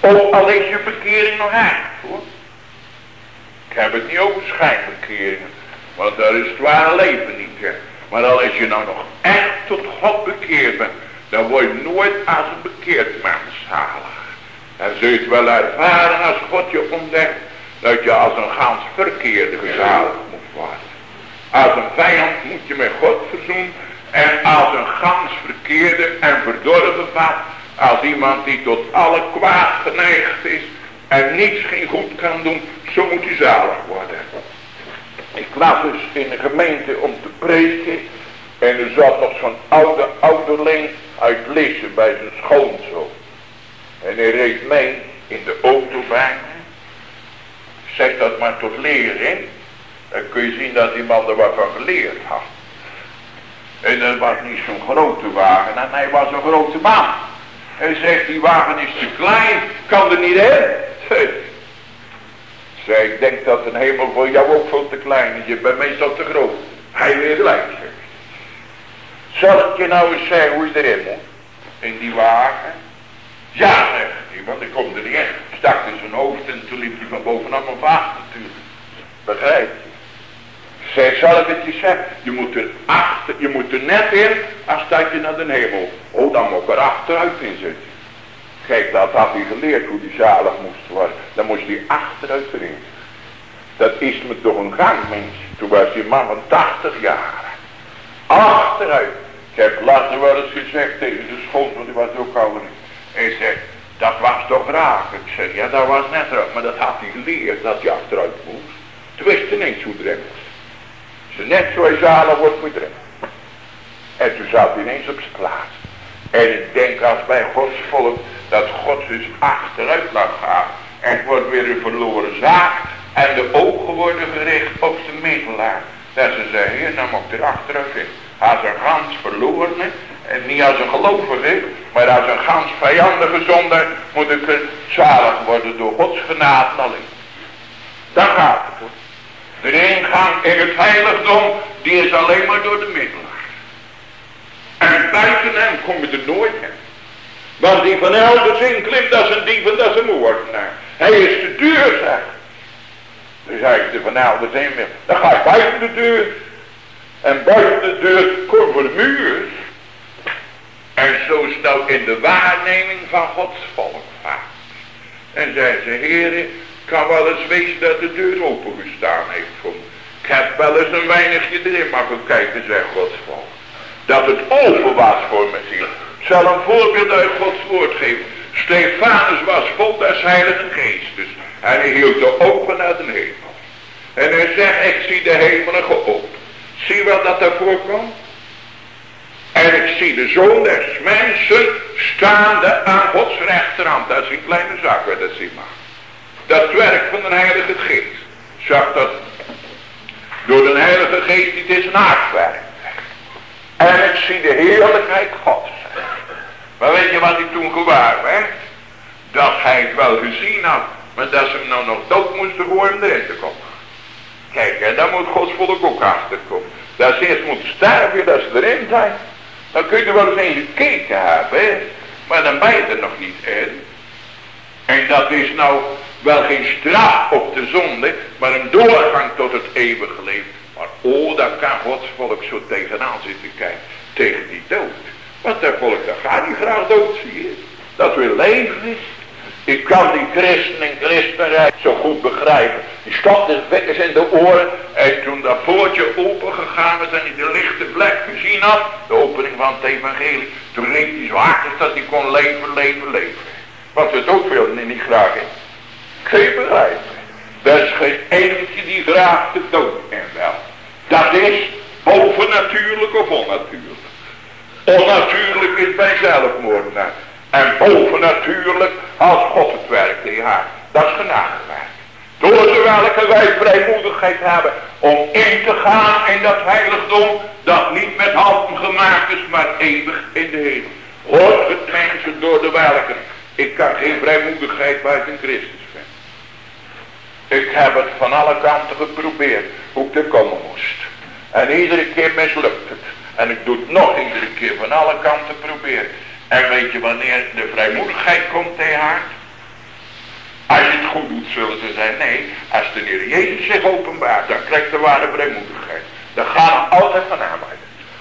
Speaker 2: Of al is je bekering nog echt hoor. Ik heb het niet over schijnbekeringen. Want daar is het ware leven niet. Maar al is je nou nog echt tot God bekeerd bent. Dan word je nooit als een bekeerd mens zalig. En zul je het wel ervaren als God je ontdekt. Dat je als een gans verkeerde gezaligd moet worden. Als een vijand moet je met God verzoenen. En als een gans verkeerde en verdorven vat. Als iemand die tot alle kwaad geneigd is. En niets geen goed kan doen. Zo moet hij zalig worden. Ik was dus in een gemeente om te preken. En er zat nog zo'n oude ouderling uit Lisse bij zijn schoonzoon. En hij reed mee in de auto bij Zeg dat maar tot lering. Dan kun je zien dat die man er wat van geleerd had. En dat was niet zo'n grote wagen. En hij was een grote man. Hij zegt, die wagen is te klein. Kan er niet in. Zeg, Zeg, ik denk dat een hemel voor jou ook veel te klein is. Je bent meestal te groot. Hij weer gelijk zegt. Zal ik je nou eens zeggen hoe je erin moet? In die wagen? Ja, zegt want ik kom er niet in. Stak in zijn hoofd en toen liep hij van bovenaf vacht natuurlijk. Begrijp je? Zij zal ik het je moet er achter, je moet er net in als dat je naar de hemel. Oh, dan moet ik er achteruit in zitten. Kijk, dat had hij geleerd hoe die zalig moest worden. Dan moest hij achteruit erin. Dat is me toch een gang, mens. Toen was die man van 80 jaar. Achteruit. Ik heb later wel eens gezegd tegen de school, want die was ook ouder. Hij zei, dat was toch raar. Ik zeg, ja dat was net raar. Maar dat had hij geleerd, dat hij achteruit moest. Toen wist ineens hoe. Ze net zoals zalig wordt erin. En toen zat hij ineens op zijn plaats. En ik denk als bij Gods volk dat God dus achteruit laat gaan. En het wordt weer een verloren zaak. En de ogen worden gericht op de middelaar. Dat ze zeggen, hier, nou moet ik er achteruit in. Als een gans verloren, en niet als een gelovige, maar als een gans vijandige zonde, moet ik zalig worden door Gods genade alleen. Daar gaat het. De ingang in het heiligdom, die is alleen maar door de middelaar. En buiten hem kom je er nooit in. Want die van elders inklimt, dat is een dief en dat is een moordenaar. Hij is de deur, zeg. Dus hij is er van elders in wil. Dan ga je buiten de deur. En buiten de deur kom voor de muur. En zo is nou in de waarneming van Gods volk vaak. En zei ze, heren, kan wel eens wezen dat de deur opengestaan heeft voor me. Ik heb wel eens een weinigje erin mogen kijken, zegt Gods volk. Dat het open was voor ziel. Ik zal een voorbeeld uit Gods woord geven. Stefanus was vol des heilige geestes. En hij hield de ogen naar de hemel. En hij zegt, ik zie de hemelen geopend. Zie wel dat daar voorkomt? En ik zie de zoon des mensen staande aan Gods rechterhand. Dat is een kleine waar dat zien mag. Dat werk van de heilige geest. Zag dat door de heilige geest, dit is een aardwerk. En ik zie de heerlijkheid Gods. Maar weet je wat hij toen gewaar werd? Dat hij het wel gezien had. Maar dat ze hem nou nog dood moesten voor hem erin te komen. Kijk, en daar moet Gods volk ook achter komen. Dat ze eerst moeten sterven, dat ze erin zijn. Dan kun je er wel eens in gekeken hebben. Maar dan ben je er nog niet in. En dat is nou wel geen straf op de zonde. Maar een doorgang tot het eeuwige leven. Maar oh, daar kan Gods volk zo tegenaan zitten kijken. Tegen die dood. Want dat volk, dat gaat niet graag dood, zie. Dat weer leven is. Ik kan die christen en christenrijk zo goed begrijpen. Die stopte wekkers in de oren. En toen dat poortje open gegaan is en hij de lichte vlek gezien had. De opening van het evangelie. Toen riep hij zo hard dat hij kon leven, leven, leven. Want het ook veel niet graag in. Geen begrijpen. Er is geen eentje die graag de dood in wel. Dat is bovennatuurlijk of onnatuurlijk. Onnatuurlijk is bij zelfmoordenaar. En bovennatuurlijk als God het werk in haar. Dat is genadewerk. Door de welke wij vrijmoedigheid hebben om in te gaan in dat heiligdom dat niet met handen gemaakt is, maar eeuwig in de hemel. Hoort het mensen door de welke. Ik kan geen vrijmoedigheid buiten Christus. Ik heb het van alle kanten geprobeerd hoe ik er komen moest. En iedere keer mislukt het. En ik doe het nog iedere keer van alle kanten proberen. En weet je wanneer de vrijmoedigheid komt tegen haar? Als je het goed doet zullen ze zeggen, nee, als de Heer Jezus zich openbaart, dan krijgt de ware vrijmoedigheid. Dan gaat het altijd van hem.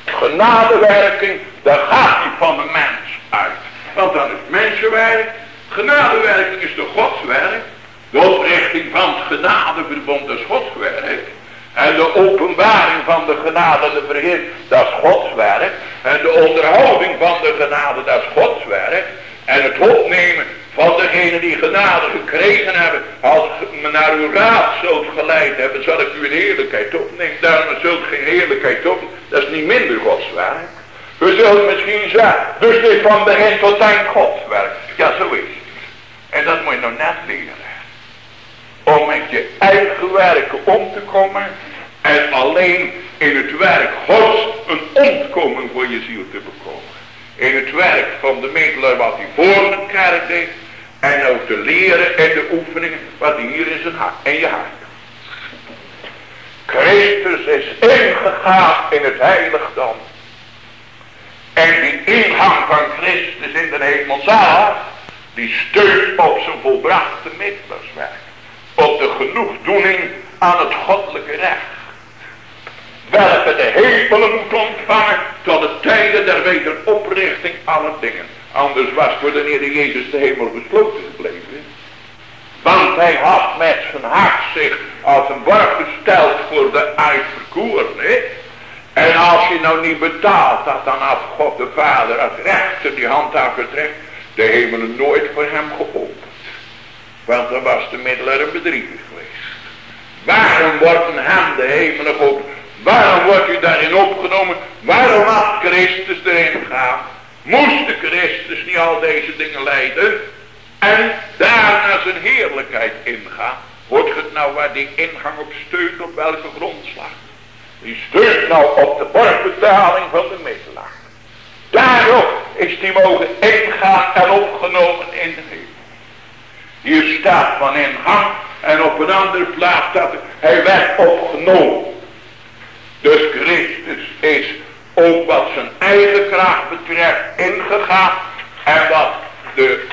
Speaker 2: Genadewerking, dan gaat die van de mens uit. Want dan is mensenwerk. Genadewerking is de godswerk. De oprichting van het genadeverbond is godswerk. En de openbaring van de genade, de verheer, dat is Gods werk. En de onderhouding van de genade, dat is Gods werk. En het opnemen van degenen die genade gekregen hebben. Als me naar uw raad zult geleid hebben, zal ik u een heerlijkheid opnemen. Daarom zult geen heerlijkheid op. Dat is niet minder Gods werk. We zullen misschien zeggen, dus dit van begin tot eind Gods werk. Ja, zo is het. En dat moet je nou net leren. Om met je eigen werken om te komen en alleen in het werk Gods een ontkoming voor je ziel te bekomen. In het werk van de middelaar wat hij voor een kerk deed. En ook de leren en de oefeningen wat hier in zijn hart en je hart. Christus is ingegaan in het heiligdom. En die ingang van Christus in de hemelzaal, die steunt op zijn volbrachte middelerswerk. Op de genoegdoening aan het goddelijke recht. Welke de hemelen moet ontvangen tot de tijden der wederoprichting alle dingen. Anders was voor de Heer Jezus de hemel gesloten gebleven. Want hij had met zijn hart zich als een borg gesteld voor de uitverkorenen. En als je nou niet betaalt, dat dan had God de Vader als rechter die hand aan vertrekt, de hemelen nooit voor hem geopend. Want dan was de middelaar een bedrieger geweest. Waarom worden hem de hemelen geopend? Waarom wordt u daarin opgenomen? Waarom had Christus erin gegaan? Moest de Christus niet al deze dingen leiden? En daarna zijn heerlijkheid ingaan? Hoort het nou waar die ingang op steunt, op welke grondslag? Die steunt nou op de borgbetaling van de middelaar. Daarop is die mogen ingaan en opgenomen in de hemel. Hier staat van ingang en op een andere plaats dat hij werd opgenomen. Dus Christus is ook wat zijn eigen kracht betreft ingegaan. En wat de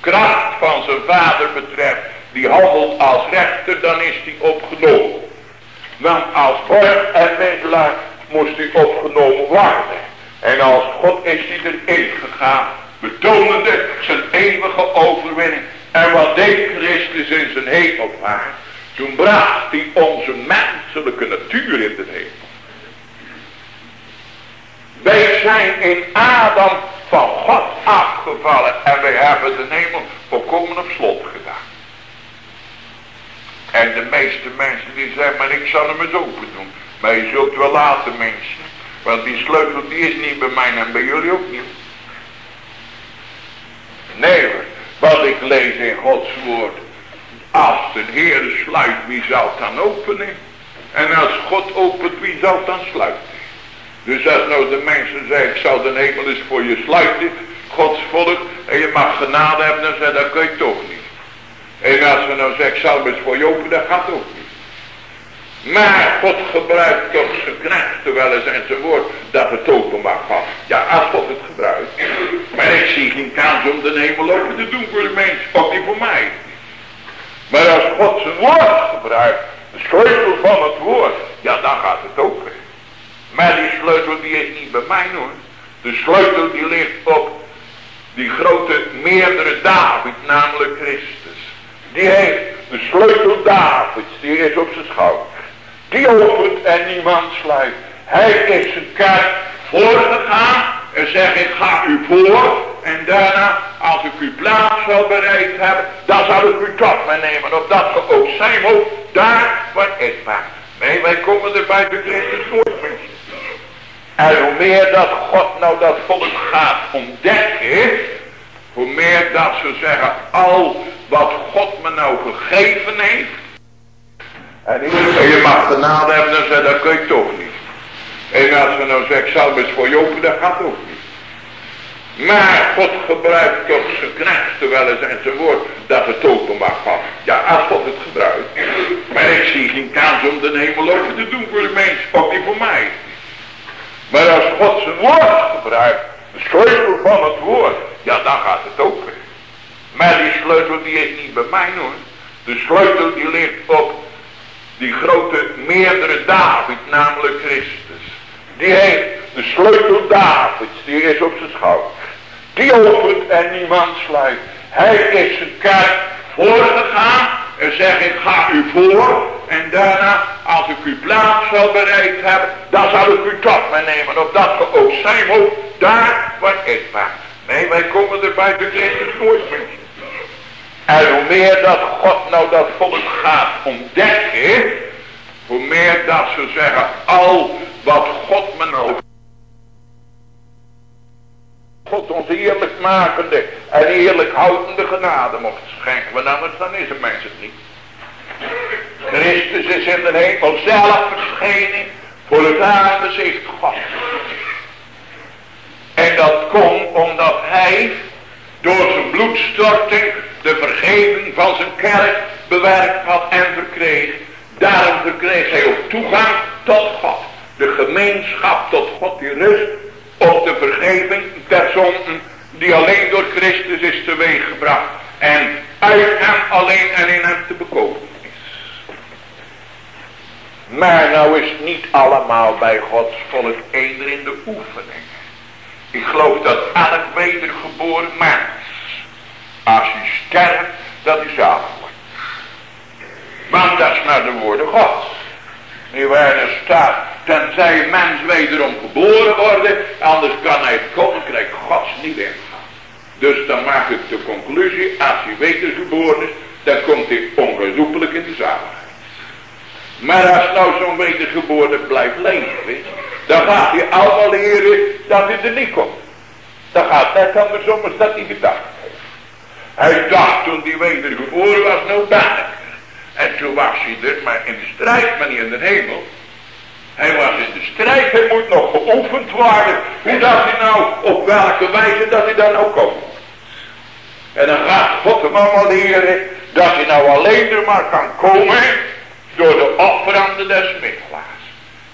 Speaker 2: kracht van zijn vader betreft, die handelt als rechter, dan is hij opgenomen. Want als borg en middelaar moest hij opgenomen worden. En als God is hij erin gegaan, betonende zijn eeuwige overwinning. En wat deed Christus in zijn hemelvaart? Toen bracht hij onze menselijke natuur in de hemel. Wij zijn in Adam van God afgevallen en wij hebben de hemel volkomen op slot gedaan. En de meeste mensen die zeggen, maar ik zal hem eens open doen. Maar je zult wel laten mensen. Want die sleutel die is niet bij mij en bij jullie ook niet. Nee wat ik lees in Gods woord. Als de Heer sluit, wie zal het dan openen? En als God opent, wie zal het dan sluiten? Dus als nou de mensen zeggen, ik zal de hemel eens voor je sluiten, Gods volk, en je mag genade hebben, dan zeg dat kun je toch niet. En als ze nou zegt, ik zal eens voor je openen, dat gaat ook niet. Maar God gebruikt toch zijn knechten wel eens en zijn woord dat het openbaar gaat. Ja, als God het gebruikt. Maar ik zie geen kans om de hemel open te doen voor de mens, ook niet voor mij. Maar als God zijn woord gebruikt, de sleutel van het woord, ja dan gaat het open. Maar die sleutel die is niet bij mij hoor. De sleutel die ligt op die grote meerdere David, namelijk Christus. Die heeft de sleutel Davids, die is op zijn schouder. Die opent en niemand sluit. Hij is zijn kerk voorgegaan en zegt ik ga u voor. En daarna als ik uw plaats zal bereid hebben, dan zal ik u tot me nemen. Opdat ge ook zijn moet, daar waar ik ben. Nee, wij komen er bij de Christus mee. En hoe meer dat God nou dat volk gaat ontdekken, hoe meer dat ze zeggen, al wat God me nou gegeven heeft. En je mag genade hebben, dan dat kun je toch niet. En als ze nou zegt, zal eens voor je open, dat gaat ook niet. Maar God gebruikt toch zijn knechten wel eens en zijn woord dat het openbaar gaat. Ja, als God het gebruikt. Maar ik zie geen kans om de hemel open te doen voor de mens, ook niet voor mij. Maar als God zijn woord gebruikt, de sleutel van het woord, ja dan gaat het open. Maar die sleutel die is niet bij mij hoor. De sleutel die ligt op die grote meerdere David, namelijk Christus. Die heeft de sleutel Davids, die is op zijn schouder. Die opent en niemand sluit. Hij is zijn kerk voorgegaan en zegt ik ga u voor. En daarna als ik uw plaats zal bereid hebben, dan zal ik u tot me nemen. Opdat ge ook zijn daar waar ik ben. Nee, wij komen er bij de Christus nooit mee. En hoe meer dat God nou dat volk gaat ontdekken, hoe meer dat ze zeggen, al wat God me nou God ons eerlijk makende en eerlijk houdende genade mocht schenken. Want dan is het niet. Christus is in de hemel zelf verschenen voor het aangezicht God. En dat komt omdat hij door zijn bloedstorting de vergeving van zijn kerk bewerkt had en verkreeg. Daarom verkreeg hij ook toegang tot God. De gemeenschap tot God die rust op de vergeving der zonden die alleen door Christus is teweeggebracht. En uit hem alleen en in hem te bekomen is. Maar nou is niet allemaal bij Gods volk eender in de oefening. Ik geloof dat elk wedergeboren mens, als hij sterft, dat hij zalig wordt. Want dat is naar de woorden Gods. Nu waar er staat, tenzij een mens wederom geboren worden, anders kan hij het koninkrijk Gods niet ingaan. Dus dan maak ik de conclusie, als hij wedergeboren is, dan komt hij ongeroepelijk in de zaligheid. Maar als nou zo'n wedergeboren blijft leven, dan gaat hij allemaal leren dat hij er niet komt. Dan gaat net andersom als dat hij gedacht. Hij dacht toen hij wedergeboren was, nou ben ik. En toen was hij er, maar in de strijd, maar niet in de hemel. Hij was in de strijd, hij moet nog geoefend worden. Hoe dat hij nou, op welke wijze dat hij dan nou komt. En dan gaat God hem allemaal leren dat hij nou alleen er maar kan komen door de offerande des middelaars.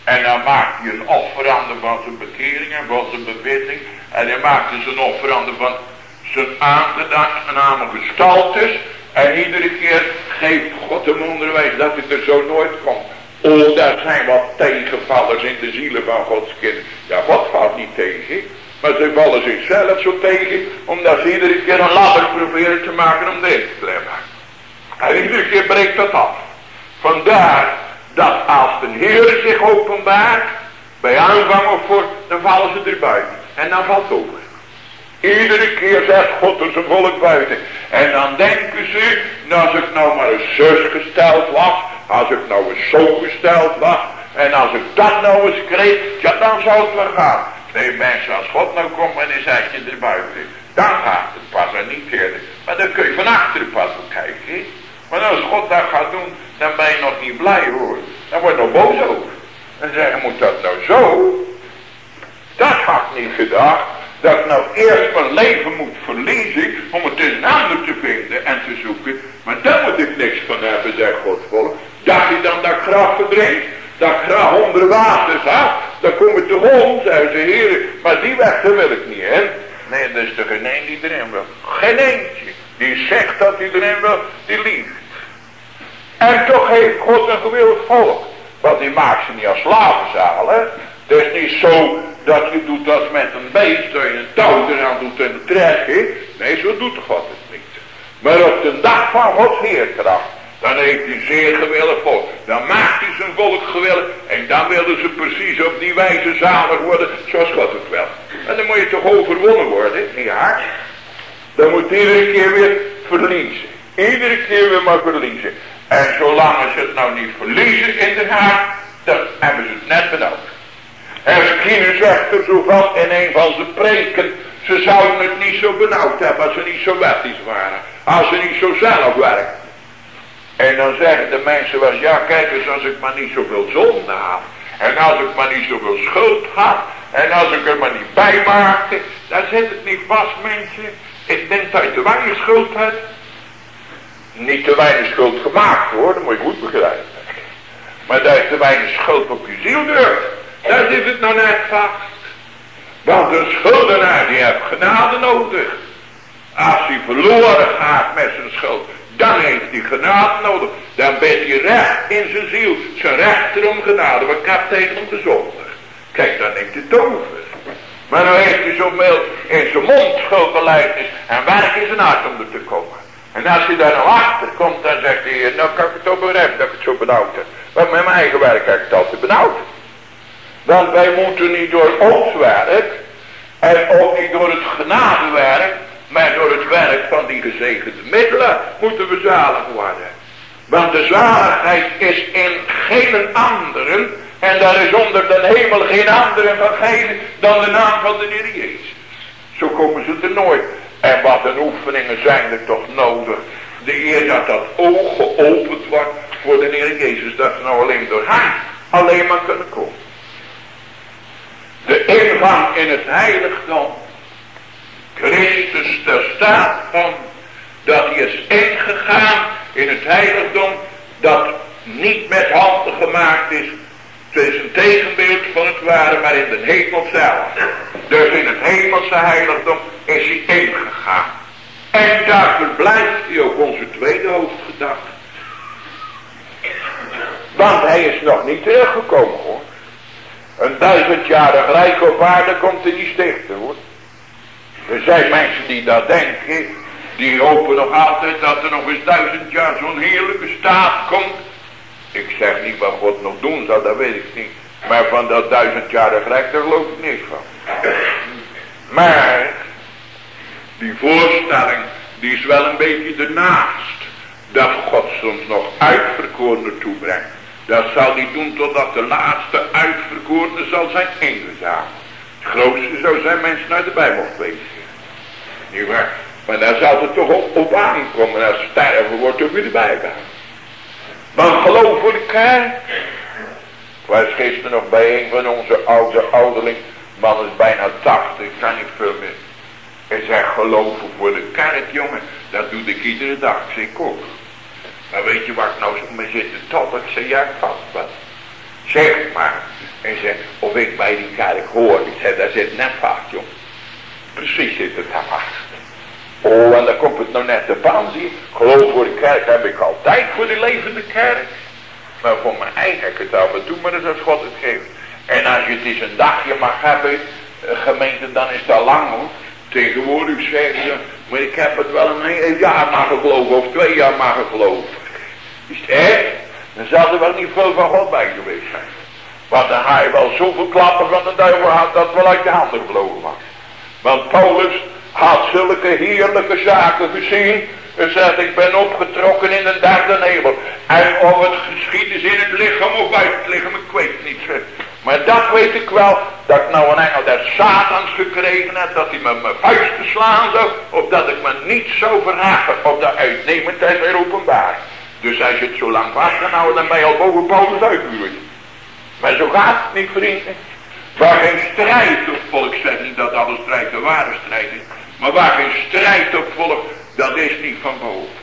Speaker 2: En dan maakt hij een offerande van zijn bekering en van zijn bevinding. En hij maakt dus een offerande van zijn aangename gestaltes. En iedere keer geeft God hem onderwijs dat het er zo nooit komt. Oh, daar zijn wat tegenvallers in de zielen van Gods kinderen. Ja, God valt niet tegen. Maar ze vallen zichzelf zo tegen. Omdat ze iedere keer een ladder proberen te maken om erin te klemmen. En iedere keer breekt dat af. Vandaar dat als de Heer zich openbaart. Bij aanvang of voor, dan vallen ze erbij. En dan valt het over. Iedere keer zegt God er zijn volk buiten. En dan denken ze, nou, als ik nou maar een zus gesteld was, als ik nou een zoon gesteld was, en als ik dat nou eens kreeg, ja dan zou het wel gaan. Nee mensen, als God nou komt en is zet je er buiten, dan gaat het pas en niet eerder. Maar dan kun je van achteren pas kijken. Maar als God dat gaat doen, dan ben je nog niet blij hoor. Dan word je nog boos over. En zeggen, moet dat nou zo? Dat had niet gedacht dat ik nou eerst mijn leven moet verliezen om het in een ander te vinden en te zoeken. Maar daar moet ik niks van hebben, zegt God volk. Dat hij dan dat graf verdrinkt, dat graf onder water gaat, dan komt de hond, zei de Heer. Maar die weg, daar wil ik niet hè. Nee, er is er geen een die erin wil. Geen eentje. Die zegt dat hij erin wil, die liegt. En toch heeft God een gewillig volk. Want die maakt ze niet als slavenzaal, hè. Het is niet zo dat je doet als met een beest, dat touw eraan doet en trek. Nee, zo doet God het niet. Maar op de dag van Gods heerkracht, dan heeft hij zeer gewillig volk. Dan maakt hij zijn volk gewillig. En dan willen ze precies op die wijze zalig worden, zoals God het wil. En dan moet je toch overwonnen worden, niet hard. Dan moet iedere keer weer verliezen. Iedere keer weer maar verliezen. En zolang ze het nou niet verliezen in de haak, dan hebben ze het net benauwd. En Kine zegt er zo van in een van zijn preken. Ze zouden het niet zo benauwd hebben als ze niet zo wettisch waren. Als ze niet zo zelf werkten. En dan zeggen de mensen wel, ja kijk eens als ik maar niet zoveel zonde had. En als ik maar niet zoveel schuld had. En als ik er maar niet bij maakte. Dan zit het niet vast mensen. Ik denk dat je te weinig schuld hebt. Niet te weinig schuld gemaakt hoor, dat moet je goed begrijpen. Maar dat je te weinig schuld op je ziel drukt. Daar zit het nou net vast. Want een schuldenaar die heeft genade nodig. Als hij verloren gaat met zijn schuld, dan heeft hij genade nodig. Dan ben hij recht in zijn ziel. Zijn rechter om genade. Wat ik heb tegen hem gezondigd. Kijk, dan neemt het over. Maar dan heeft hij zoveel in zijn mond schuldbeleidnis en werk in zijn hart om er te komen. En als hij daar nou achter komt, dan zegt hij, nou kan ik het toch begrijpen dat ik het zo benauwd heb. Want met mijn eigen werk heb ik het altijd benauwd. Want wij moeten niet door ons werk, en ook niet door het genadewerk, maar door het werk van die gezegende middelen moeten we zalig worden. Want de zaligheid is in geen anderen, en daar is onder de hemel geen andere geen dan de naam van de Heer Jezus. Zo komen ze er nooit. En wat een oefeningen zijn er toch nodig. De eer dat dat oog geopend wordt voor de Heer Jezus. Dat ze nou alleen door hem alleen maar kunnen komen. De ingang in het heiligdom. Christus, de staat van Dat hij is ingegaan in het heiligdom dat niet met handen gemaakt is. Het is een tegenbeeld van het ware, maar in de hemel zelf. Dus in het hemelse heiligdom is hij ingegaan. En daar verblijft hij ook onze tweede hoofdgedachte. Want hij is nog niet teruggekomen hoor. Een duizendjarig rijk op aarde komt er niet stichten hoor. Er zijn mensen die dat denken. Die hopen nog altijd dat er nog eens duizend jaar zo'n heerlijke staat komt. Ik zeg niet wat God nog doen zal, dat weet ik niet. Maar van dat duizendjarig rijk, daar geloof ik niks van. Maar, die voorstelling, die is wel een beetje ernaast. Dat God soms nog uitverkorenen toebrengt. Dat zal hij doen totdat de laatste uitverkorene zal zijn ingezameld. Het grootste zou zijn mensen uit de Bijbel lezen. Niet waar? Maar daar zou het toch op, aankomen. Als sterven wordt ook weer de Bijbel. Maar geloof voor de kerk. Ik was gisteren nog bij een van onze oude ouderling. Man is bijna 80, kan niet veel meer. Hij zegt geloven voor de kerk, jongen. Dat doe ik iedere dag. Zeg ook. Maar weet je waar ik nou zo zit te toppen? Ik zeg, ja, wat. Zeg maar. En zeg, of ik bij die kerk hoor. Ik zeg, daar zit net vast, jong. Precies zit het daar vast. Oh, en dan komt het nou net op aan, zie Geloof voor de kerk heb ik altijd voor de levende kerk. Maar voor mijn eigen heb ik het af en maar dat als God het geeft. En als je het eens een dagje mag hebben, eh, gemeente, dan is dat lang hoor. Tegenwoordig zeggen ze, maar ik heb het wel een jaar mag geloven of twee jaar mag geloven. Is het echt? Dan zal er wel niet veel van God bij geweest zijn. Want dan ga wel zoveel klappen van de duivel had dat wel uit de handen gevlogen was. Want Paulus had zulke heerlijke zaken gezien. En zegt, ik ben opgetrokken in de derde hemel. En of het geschied is in het lichaam of buiten het lichaam, ik weet niet. Maar dat weet ik wel, dat ik nou een engel des Satans gekregen heb, dat hij met mijn vuisten slaan zou, of dat ik me niet zou verheffen op de uitnemendheid weer openbaar. Dus als je het zo lang vastgehouden, dan ben je al boven Paulus. Maar zo gaat het niet, vrienden. Waar geen strijd op volk, zeg niet dat alle strijd de ware strijd is. Maar waar geen strijd op volk, dat is niet van boven.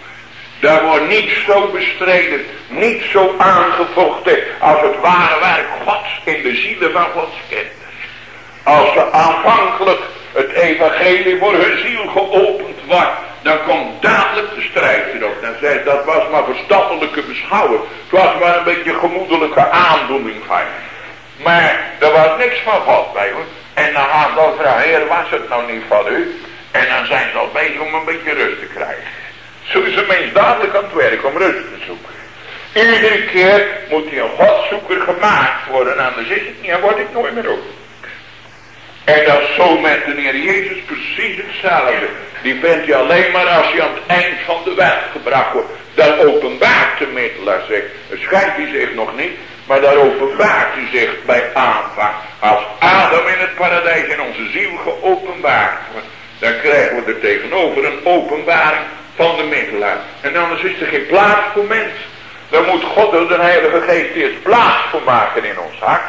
Speaker 2: Daar wordt niet zo bestreden, niet zo aangevochten als het ware werk Gods in de zielen van Gods kinderen. Als ze aanvankelijk het evangelie voor hun ziel geopend wordt, dan komt dadelijk de strijd erop. Dan zegt dat was maar verstandelijke beschouwing. Het was maar een beetje gemoedelijke aandoening van Maar er was niks van God bij hoor. En dan gaan ze vragen, heer was het nou niet van u? En dan zijn ze al bezig om een beetje rust te krijgen. Zo is een mens dadelijk aan het werk om rust te zoeken. Iedere keer moet hij een godzoeker gemaakt worden. Anders is het niet en wordt het nooit meer op. En dat is zo met de Heer Jezus precies hetzelfde. Die vindt je alleen maar als je aan het eind van de weg gebracht wordt. Daar openbaart de middelaar zich. Schijnt hij zich nog niet. Maar daar openbaart hij zich bij aanvang. Als Adam in het paradijs in onze ziel geopenbaard wordt. Dan krijgen we er tegenover een openbaring van de middelaar. En anders is er geen plaats voor mens. Dan moet God door de Heilige Geest eerst plaats voor maken in ons hart.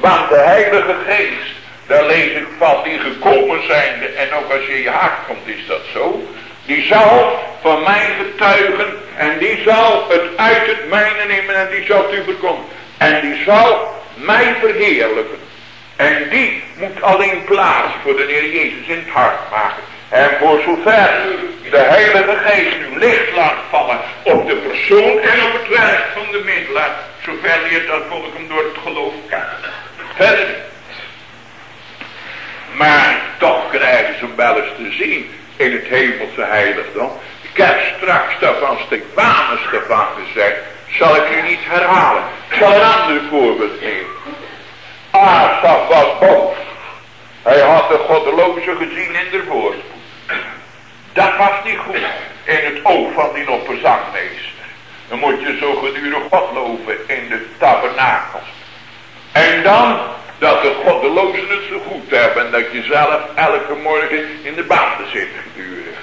Speaker 2: Want de Heilige Geest, daar lees ik van, die gekomen zijnde, en ook als je je hart komt is dat zo. Die zal van mij getuigen en die zal het uit het mijne nemen en die zal u verkondigen. En die zal mij verheerlijken. En die moet alleen plaats voor de Heer Jezus in het hart maken. En voor zover de Heilige Geest nu licht laat vallen op de persoon en op het werk van de middelaar, zover leert dat volk hem door het geloof kan. Verder Maar toch krijgen ze wel te zien in het hemelse heiligdom. Ik heb straks daarvan Stefanus ervan gezegd, zal ik u niet herhalen. Ik zal een ander voorbeeld nemen. Asaf was boos. Hij had de goddeloze gezien in de voorspoed. Dat was niet goed in het oog van die opperzangmeester. Dan moet je zo gedurig God loven in de tabernakels. En dan dat de goddelozen het zo goed hebben. En dat je zelf elke morgen in de banden zit gedurig.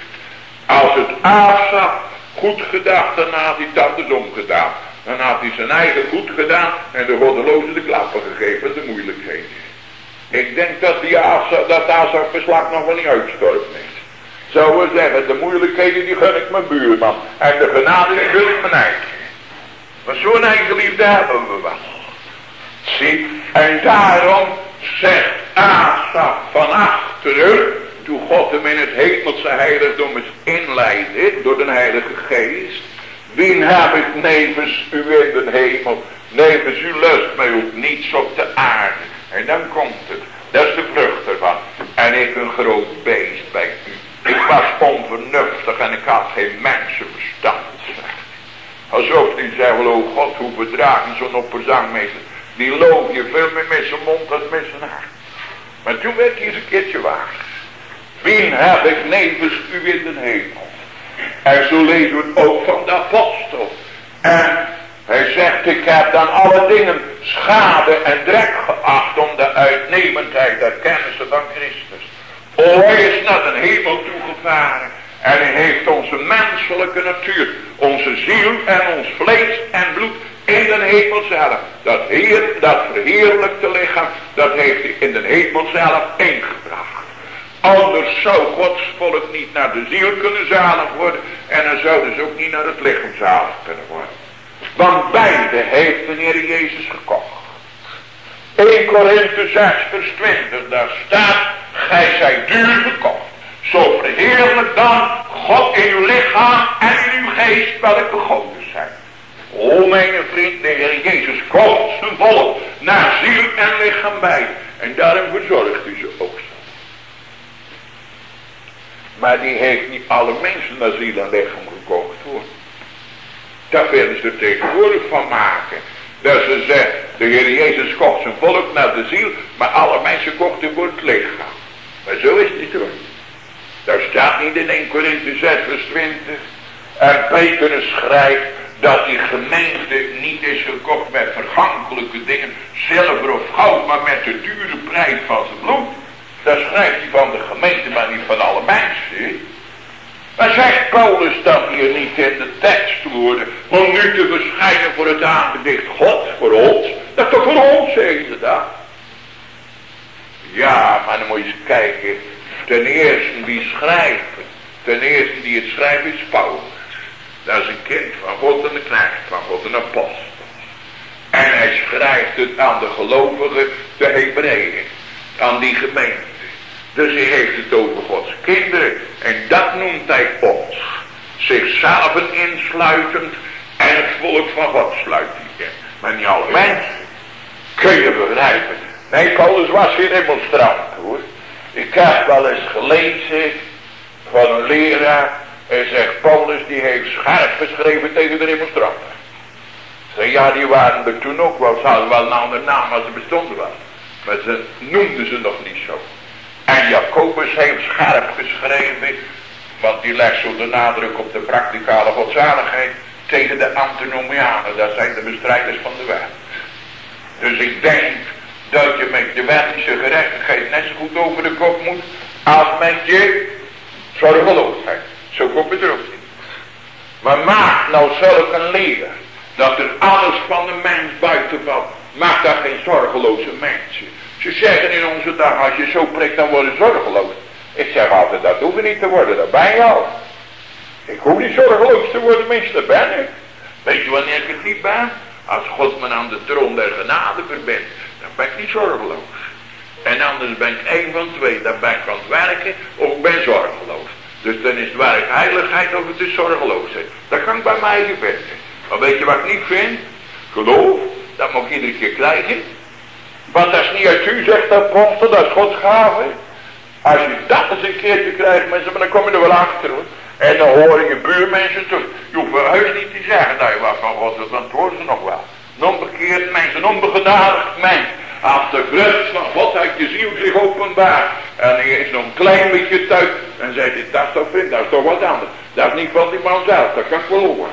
Speaker 2: Als het Asa goed gedacht, dan had hij het andersom gedaan. Dan had hij zijn eigen goed gedaan en de goddelozen de klappen gegeven, de moeilijkheden. Ik denk dat die Asa, dat Asa beslag nog wel niet uitstorven is. Zou we zeggen, de moeilijkheden die gun ik mijn buurman. En de genade die gun ik mijn eigen. Maar zo'n eigen liefde hebben we wel. Zie, en daarom zegt Asaf van achteren, toen God hem in het hemelse heiligdom is inleidde door de heilige geest. Wien heb ik nevens u in de hemel, nevens u lust mij ook niets op de aarde. En dan komt het, dat is de vrucht ervan. En ik een groot beest bij u. Ik was onvernuftig en ik had geen mensenverstand. Alsof die zeggen, oh God, hoe bedragen zo'n opperzangmeester. Die loof je veel meer met zijn mond als met zijn hart. Maar toen werd hij eens een keertje waar. Wien heb ik nevens u in de hemel. En zo lezen we het ook van de apostel. En hij zegt, ik heb dan alle dingen schade en drek geacht om de uitnemendheid der kennissen van Christus. O, hij is naar de hemel toegevaren. En hij heeft onze menselijke natuur, onze ziel en ons vlees en bloed in de hemel zelf. Dat, heer, dat verheerlijkte lichaam, dat heeft hij in de hemel zelf ingebracht. Anders zou Gods volk niet naar de ziel kunnen zalig worden. En dan zouden ze ook niet naar het lichaam zalig kunnen worden. Want beide heeft de Heer Jezus gekocht. 1 Korinthe 6 vers 20, daar staat, gij zijt duur gekocht. Zo verheerlijk dan God in uw lichaam en in uw geest welke zijn. O mijn vriend, de Heer Jezus kocht zijn volk naar ziel en lichaam bij. En daarom verzorgt u ze ook. Maar die heeft niet alle mensen naar ziel en lichaam gekocht hoor. Daar willen ze tegenwoordig van maken. Dat ze zeggen, de Heer Jezus kocht zijn volk naar de ziel, maar alle mensen kochten voor het lichaam. Maar zo is het niet hoor. Daar staat niet in 1 Korinthe 6 vers 20. En Peter schrijft dat die gemeente niet is gekocht met vergankelijke dingen, zilver of goud, maar met de dure prijs van zijn bloed. Dat schrijft hij van de gemeente, maar niet van alle mensen. Maar zegt Paulus dan hier niet in de tekstwoorden, om nu te verschijnen voor het aangedicht God voor ons? Dat is toch voor ons, inderdaad. Ja, maar dan moet je eens kijken. Ten eerste wie schrijft. Ten eerste die het schrijft is Paulus. Dat is een kind van God en een knecht van God, een apostel. En hij schrijft het aan de gelovigen, de Hebreeën, aan die gemeente. Dus hij heeft het over Gods kinderen. En dat noemt hij ons. Zichzelf insluitend en het volk van God sluit hij in. Maar niet alle mensen. Kun je begrijpen. Nee, Paulus was geen demonstrant hoor. Ik heb wel eens gelezen van een leraar. En zegt Paulus die heeft scherp geschreven tegen de demonstranten. Zeg ja die waren er toen ook wel. Ze hadden wel een andere naam als ze bestonden wel. Maar ze noemden ze nog niet zo. En Jacobus heeft scherp geschreven, want die legt zo de nadruk op de praktikale godzaligheid tegen de antinomianen. Dat zijn de bestrijders van de wet. Dus ik denk dat je met je wettische gerechtigheid net zo goed over de kop moet als met je zorgeloosheid. Zo komt het erop. Maar maak nou zulk een leer dat er alles van de mens buiten valt. Maak daar geen zorgeloze mensen. Ze zeggen in onze dag, als je zo prikt, dan word je zorgeloos. Ik zeg altijd, dat hoef je niet te worden, dat ben je al. Ik hoef niet zorgeloos te worden, minstens ben ik. Weet je wanneer ik het niet ben? Als God me aan de troon der genade verbindt, dan ben ik niet zorgeloos. En anders ben ik één van twee, dan ben ik aan het werken of ik ben zorgeloos. Dus dan is het werk heiligheid of het is zorgeloosheid. Dat kan ik bij mij vinden. Maar weet je wat ik niet vind? Geloof, dat moet ik iedere keer krijgen. Want dat is niet uit u, zegt de apostel, dat is Gods gave. Als je dat eens een keertje krijgt, mensen, dan kom je er wel achter. En dan horen je buurmensen toe. Je hoeft heus niet te zeggen dat je wat van God want horen ze nog wel. Een onbekeerd mens, een onbegenadigd mens. Als de vrucht van God uit je ziel zich openbaar. En hij is nog een klein beetje thuis. Dan zegt hij, dat is toch vind, dat is toch wat anders. Dat is niet van die man zelf, dat kan ik wel horen.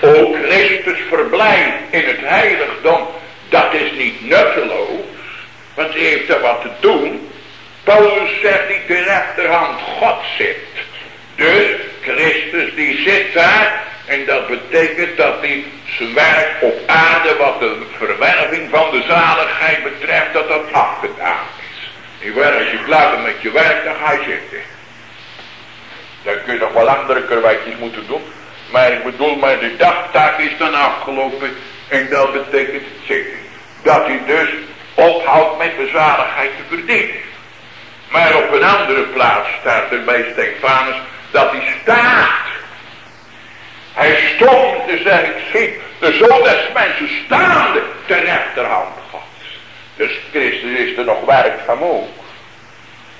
Speaker 2: Ook Christus verblijft in het heiligdom. Dat is niet nutteloos. Want hij heeft er wat te doen. Paulus zegt die de rechterhand God zit. Dus Christus die zit daar. En dat betekent dat hij zijn werk op aarde wat de verwerving van de zaligheid betreft. Dat dat afgedaan is. Niet waar, als je klaar met je werk, dan ga je zitten. Dan kun je nog wel andere karweitjes moeten doen. Maar ik bedoel, maar de dagtaak is dan afgelopen. En dat betekent zitten. Dat hij dus ophoudt met bezwaardigheid te verdienen. Maar op een andere plaats staat er bij Stefanus dat hij staat. Hij stond, dus ik zie de zoon des mensen staande ter rechterhand Gods. Dus Christus is er nog werkzaam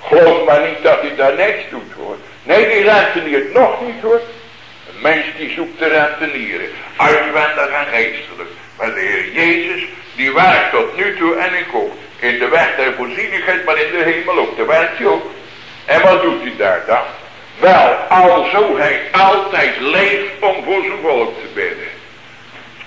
Speaker 2: Geloof maar niet dat hij daar niks doet hoor. Nee, die renteniert nog niet hoor. Een mens die zoekt de rentenieren. Uitwendig en geestelijk. Maar de Heer Jezus, die werkt tot nu toe en ik ook. In de weg der voorzienigheid, maar in de hemel ook. Daar werkt hij ook. En wat doet hij daar dan? Wel, alzo hij altijd leeft om voor zijn volk te bidden.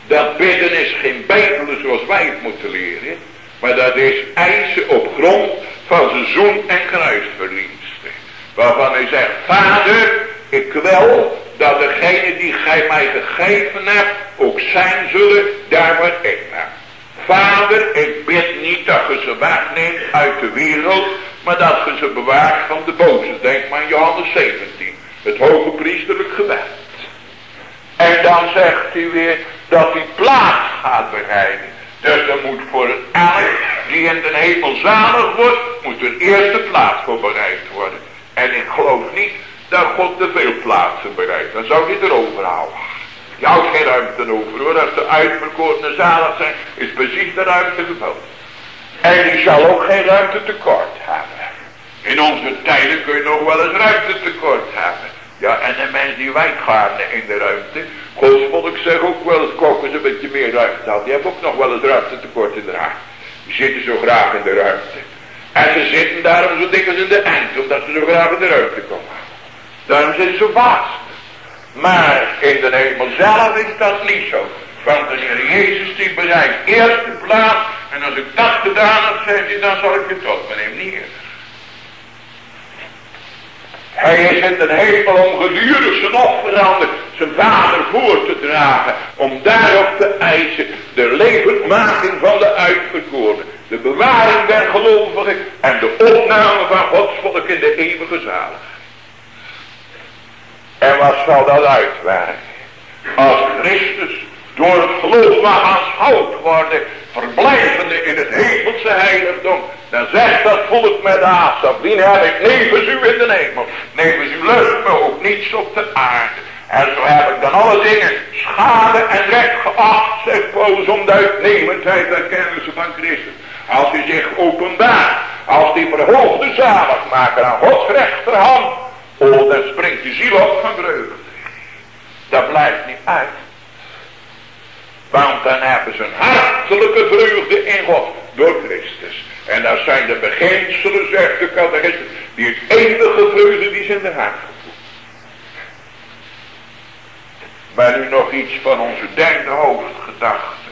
Speaker 2: Dat bidden is geen bedelen zoals wij het moeten leren. Maar dat is eisen op grond van zijn zoen en kruisverdiensten. Waarvan hij zegt, vader, ik wil dat degene die gij mij gegeven hebt, ook zijn zullen daar wat ik heb. Vader, ik bid niet dat je ze wegneemt uit de wereld, maar dat je ze bewaart van de boze. Denk maar aan Johannes 17, het hoge priesterlijk gebed. En dan zegt hij weer dat hij plaats gaat bereiden. Dus er moet voor elk die in de hemel zalig wordt, moet er eerste plaats voor bereid worden. En ik geloof niet dat God te veel plaatsen bereidt. Dan zou hij erover houden. Je houdt geen ruimte over hoor. Als de uitverkorene zalig zijn, is precies de ruimte gevuld. En die zal ook geen ruimte tekort hebben. In onze tijden kun je nog wel eens ruimte tekort hebben. Ja, en de mensen die wijngaarden in de ruimte. Gods volk zegt ook wel eens koken ze een beetje meer ruimte had. Die hebben ook nog wel eens ruimte tekort in de raad. Die zitten zo graag in de ruimte. En ze zitten daarom zo dikwijls in de eind, omdat ze zo graag in de ruimte komen. Daarom zitten ze vast. Maar in de hemel zelf is dat niet zo. Want de Heer Jezus die bereikt eerste plaats. En als ik dat gedaan heb, zegt hij, dan zal ik je tot me nemen. Niet. Hij is in de hemel om gedurig zijn offeranden zijn vader voor te dragen. Om daarop te eisen de levendmaking van de uitverkorenen. De bewaring der gelovigen en de opname van Gods volk in de eeuwige zalig. En wat zal dat uitwerken? Als Christus door het geloof mag aanschouwd worden, verblijvende in het hemelse heiligdom, dan zegt dat volk met Asaf, wie heb ik nevens u in de hemel, nevens u lust me ook niets op de aarde. En zo heb ik dan alle dingen schade en recht geacht, zegt Paulus, om de uitnemendheid en kennissen van Christus. Als hij zich openbaart, als die verhoogde zaligmaker aan Gods rechterhand Oh, dan springt de ziel op van vreugde. Dat blijft niet uit. Want dan hebben ze een hartelijke vreugde in God door Christus. En dat zijn de beginselen, zegt de catechisme, die het enige vreugde die ze in de hart. Maar nu nog iets van onze derde hoofdgedachte.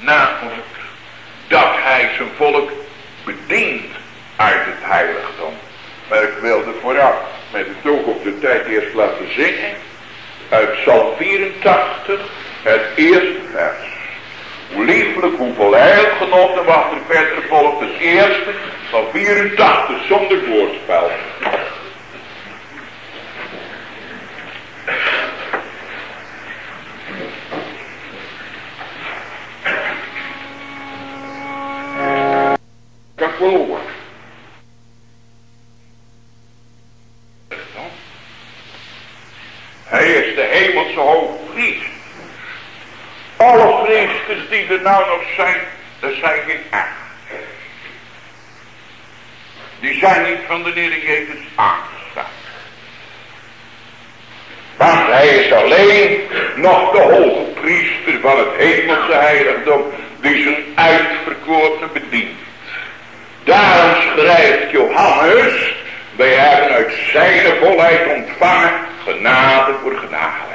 Speaker 2: Namelijk dat hij zijn volk bedient uit het heiligdom. Maar ik wilde vooraf met het oog op de tijd eerst laten zingen. Uit Psalm 84, het eerste vers. Hoe lieflijk, hoeveel heilgenot en wat er verder volgt. Het eerste van 84 zonder woordspel. Kan ik wel horen. Hij is de hemelse hoogpriester. Alle priesters die er nou nog zijn, dat zijn geen echt. Die zijn niet van de Heer Jezus aangestaan. Want hij is alleen nog de hoge priester van het hemelse heiligdom, die zijn uitverkorene bedient. Daarom schrijft Johannes, wij hebben uit zijn volheid ontvangen genade voor genade.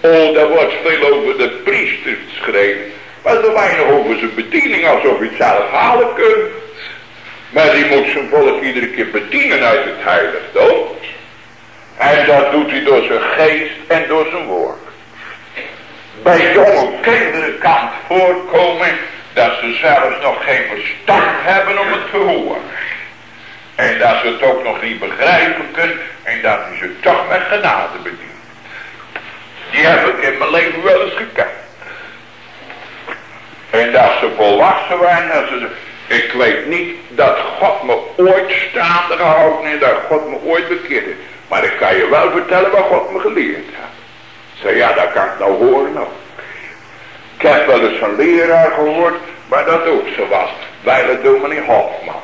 Speaker 2: Oh, daar wordt veel over de priester geschreven. Maar zo weinig over zijn bediening alsof hij het zelf halen kunt. Maar die moet zijn volk iedere keer bedienen uit het heiligdom. En dat doet hij door zijn geest en door zijn woord. Bij jonge kinderen kan het voorkomen dat ze zelfs nog geen verstand hebben om het te horen. En dat ze het ook nog niet begrijpen kunnen. En dat ze toch met genade bedient. Die heb ik in mijn leven wel eens gekend. En dat ze volwassen waren. Dat ze, ik weet niet dat God me ooit staande gehouden heeft. Dat God me ooit bekeerd heeft. Maar ik kan je wel vertellen wat God me geleerd heeft. Zeg ja, dat kan ik nou horen nog. Ik heb wel eens een leraar gehoord, maar dat ook zo was. Wij dominee Hofman.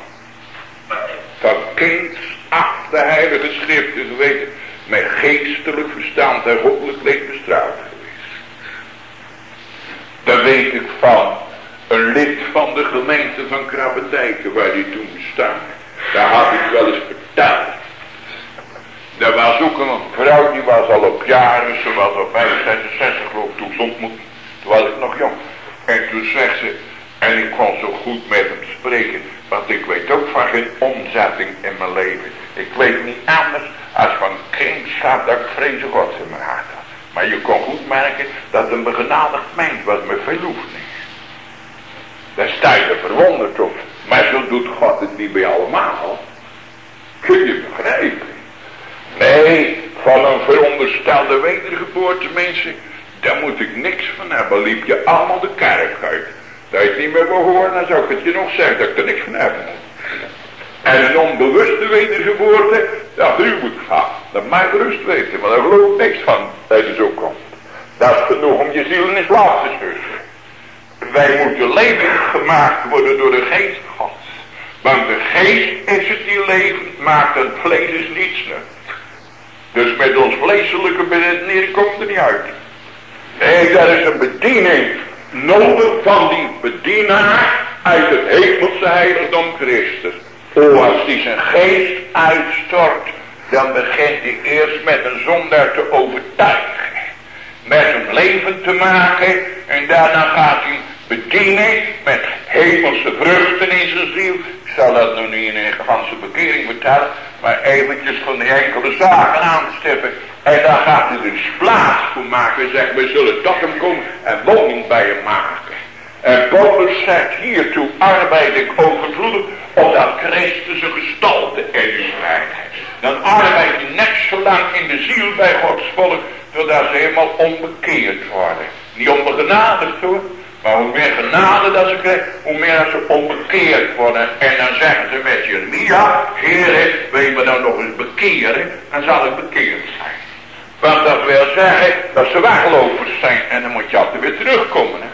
Speaker 2: Van kind af de heilige schriften geweten. Met geestelijk verstand en goddelijk leed bestraald geweest. Daar weet ik van. Een lid van de gemeente van Krabbendijken waar die toen bestaan. Daar had ik wel eens verteld. Er was ook een vrouw die was al op jaren, ze was al 65 geloof ik toen ze ontmoet. Toen was ik nog jong. En toen zegt ze, en ik kon zo goed met hem spreken, want ik weet ook van geen omzetting in mijn leven. Ik weet niet anders als van kindschap dat ik vreze God in mijn hart. Maar je kon goed merken dat een begenadigd mens was met veel oefening. Daar sta je verwonderd op. Maar zo doet God het niet bij allemaal. Kun je begrijpen? Nee, van een veronderstelde wedergeboorte mensen, daar moet ik niks van hebben. Liep je allemaal de kerk uit. Dat je het niet meer wil horen, dan zou ik het je nog zeggen dat ik er niks van heb. En een onbewuste wedergeboorte, dat moet gaan. Dat mag rust weten, maar daar geloof ik niks van dat je zo komt. Dat is genoeg om je ziel in slaap te sturen. Wij moeten levend gemaakt worden door de geest gods. Want de geest is het die levend maakt en het vlees is niets nut. Dus met ons vleeselijke beredenering komt er niet uit. Nee, daar is een bediening nodig van die bedienaar uit het hemelse heiligdom Christus. O, als die zijn geest uitstort, dan begint hij eerst met een zondaar te overtuigen. Met hem leven te maken en daarna gaat hij bedienen met hemelse vruchten in zijn ziel. Ik zal dat nu niet in een ganse bekering vertellen, maar eventjes van die enkele zaken aanstippen. En dan gaat hij dus plaats voor maken en zegt, we zullen tot hem komen en woning bij hem maken. En Paulus zegt hiertoe arbeid ik overvloedig opdat Christus een gestalte u Dan arbeid je net zo lang in de ziel bij Gods volk, totdat ze helemaal onbekeerd worden. Niet onbegenadigd hoor, maar hoe meer genade dat ze krijgen, hoe meer ze onbekeerd worden. En dan zeggen ze met Jeremia, heren, wil je me nou nog eens bekeren, dan zal ik bekeerd zijn. Want dat wil zeggen dat ze weglopers zijn en dan moet je altijd weer terugkomen. Hè?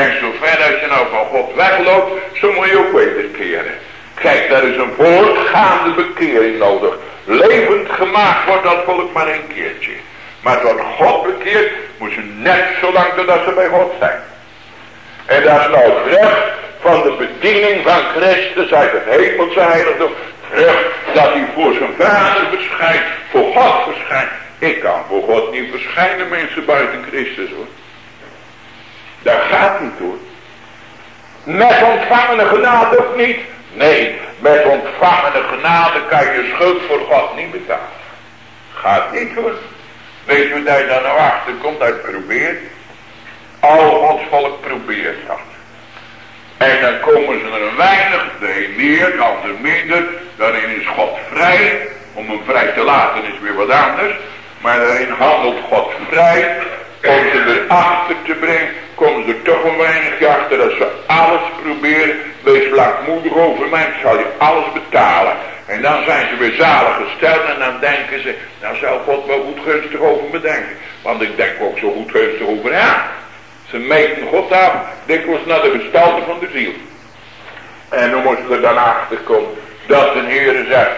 Speaker 2: En zover als je nou van God wegloopt, zo moet je ook wederkeren. Kijk, daar is een voortgaande bekering nodig. Levend gemaakt wordt dat volk maar een keertje. Maar tot God bekeert, moet ze net zo lang totdat ze bij God zijn. En dat is nou recht van de bediening van Christus uit het hemelse heiligdom. Recht dat hij voor zijn vader verschijnt, voor God verschijnt. Ik kan voor God niet verschijnen mensen buiten Christus hoor. Dat gaat niet hoor. Met ontvangene genade ook niet. Nee, met ontvangene genade kan je schuld voor God niet betalen. Gaat niet hoor. Weet je dat je daar nou achter komt uit probeert? Al Gods volk probeert dat. En dan komen ze er een weinig, een meer, de ander minder. Daarin is God vrij. Om hem vrij te laten is weer wat anders. Maar daarin handelt God vrij. Om ze erachter te brengen. Komen ze er toch een weinig achter dat ze alles proberen. Wees lankmoedig over mij. Zal je alles betalen. En dan zijn ze weer zalig gesteld. En dan denken ze. Nou zou God wel goed gunstig over me denken. Want ik denk ook zo goed gunstig over hem. Ze meten God af, dikwijls naar de gestalte van de ziel. En dan moesten we dan achterkomen dat de Heer zegt,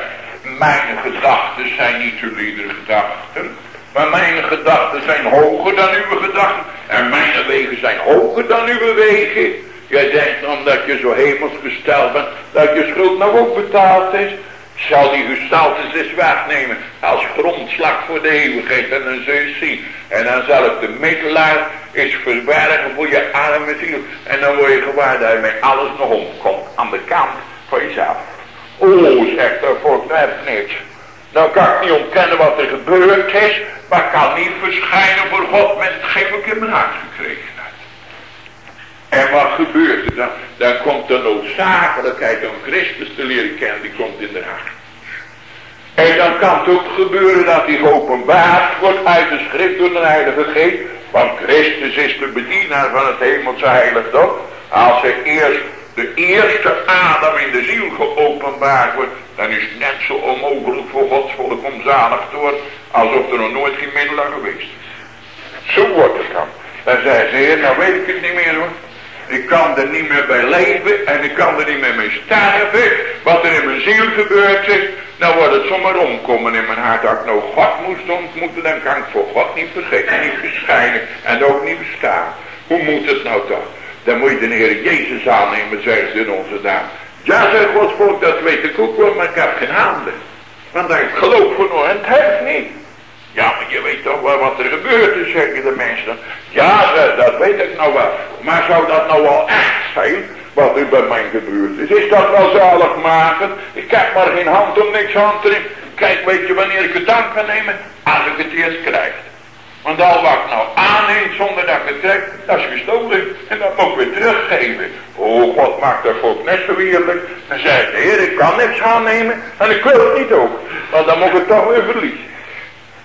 Speaker 2: mijn gedachten zijn niet jullie gedachten, maar mijn gedachten zijn hoger dan uw gedachten. En mijn wegen zijn hoger dan uw wegen. Jij denkt omdat je zo hemels gesteld bent, dat je schuld nog ook betaald is zal die gestaltes eens wegnemen als grondslag voor de eeuwigheid en dan zul je zien. En dan zal ik de middelaar eens verbergen voor je arme ziel. En dan word je gewaar dat je met alles nog omkomt aan de kant van jezelf. O, zegt er voor het niks. Nou kan ik niet ontkennen wat er gebeurd is, maar kan niet verschijnen voor God met hetgeen ik in mijn hart gekregen. En wat gebeurt er dan? Dan komt de noodzakelijkheid om Christus te leren kennen, die komt in de hart. En dan kan het ook gebeuren dat hij geopenbaard wordt uit de schrift door de heilige geest. Want Christus is de bedienaar van het hemelse heiligdom. Als hij eerst de eerste adem in de ziel geopenbaard wordt, dan is het net zo onmogelijk voor Gods volk om zalig te worden, alsof er nog nooit geen middelaar geweest is. Zo wordt het dan. Dan zei ze, nou weet ik het niet meer hoor. Ik kan er niet meer bij leven en ik kan er niet meer mee sterven. Wat er in mijn ziel gebeurd is, nou wordt het zomaar omkomen in mijn hart. Dat ik nou God moest ontmoeten, dan kan ik voor God niet vergeten, niet verschijnen en ook niet bestaan. Hoe moet het nou toch? Dan moet je de Heer Jezus aannemen, zeggen ze in onze naam. Ja, zegt Gods volk, dat weet ik ook wel, maar ik heb geen handen. Want ik geloof voor nog en het heeft niet. Ja, maar je weet toch wel wat er gebeurd is, zeggen de mensen. Ja, dat weet ik nou wel. Maar zou dat nou wel echt zijn, wat er bij mij gebeurd is? Is dat wel zalig maken? Ik heb maar geen hand om niks aan te nemen. Kijk, weet je wanneer ik het aan kan nemen? Als ik het eerst krijg. Want al wat ik nou aanneem zonder dat ik het krijg, dat is gestolen. En dat moet ik weer teruggeven. Oh, God maakt dat volk net zo eerlijk. Dan zei de Heer, ik kan niks aannemen en ik wil het niet ook. Want dan moet ik het toch weer verliezen.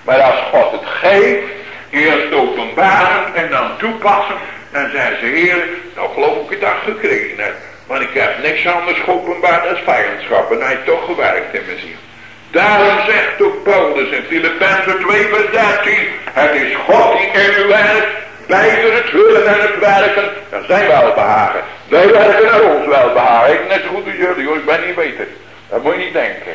Speaker 2: Maar als God het geeft, eerst openbaren en dan toepassen, dan zei ze, Heer, nou geloof ik het dat gekregen heb. Maar ik heb niks anders geopenbaard als vijandschap en hij toch gewerkt in mijn ziel. Daarom zegt ook Paulus in Filippenzen 2 vers 13. Het is God die in u werkt. Beide het willen en het werken. Dat zijn welbehagen. Wij werken naar ons welbehagen. Net zo goed als jullie hoor. Ik ben niet beter. Dat moet je niet denken.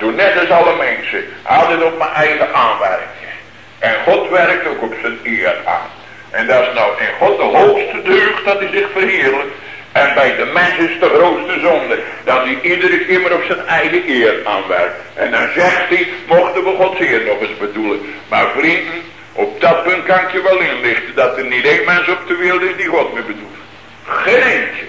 Speaker 2: Doe net als alle mensen. Altijd op mijn eigen aanwerking. En God werkt ook op zijn eer aan. En dat is nou in God de hoogste deugd dat hij zich verheerlijkt. En bij de mens is de grootste zonde. Dat hij iedere keer maar op zijn eigen eer aanwerkt. En dan zegt hij, mochten we Gods eer nog eens bedoelen. Maar vrienden, op dat punt kan ik je wel inlichten. Dat er niet één mens op de wereld is die God meer bedoelt. Geen eentje.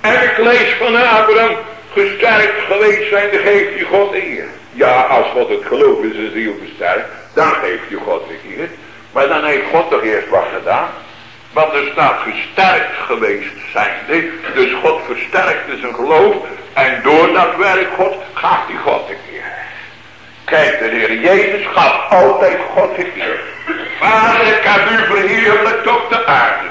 Speaker 2: En ik lees van Abraham, gesterkt geweest zijn, de geeft je God eer. Ja, als God het geloof in zijn ziel versterkt, dan geeft je God de eer. Maar dan heeft God toch eerst wat gedaan. Want er staat gesterkt geweest zijnde. Dus God versterkte zijn geloof. En door dat werk God gaf hij God een keer. Kijk, de Heer Jezus gaf altijd God een keer. Vader, ik heb u verheerlijkt op de aarde.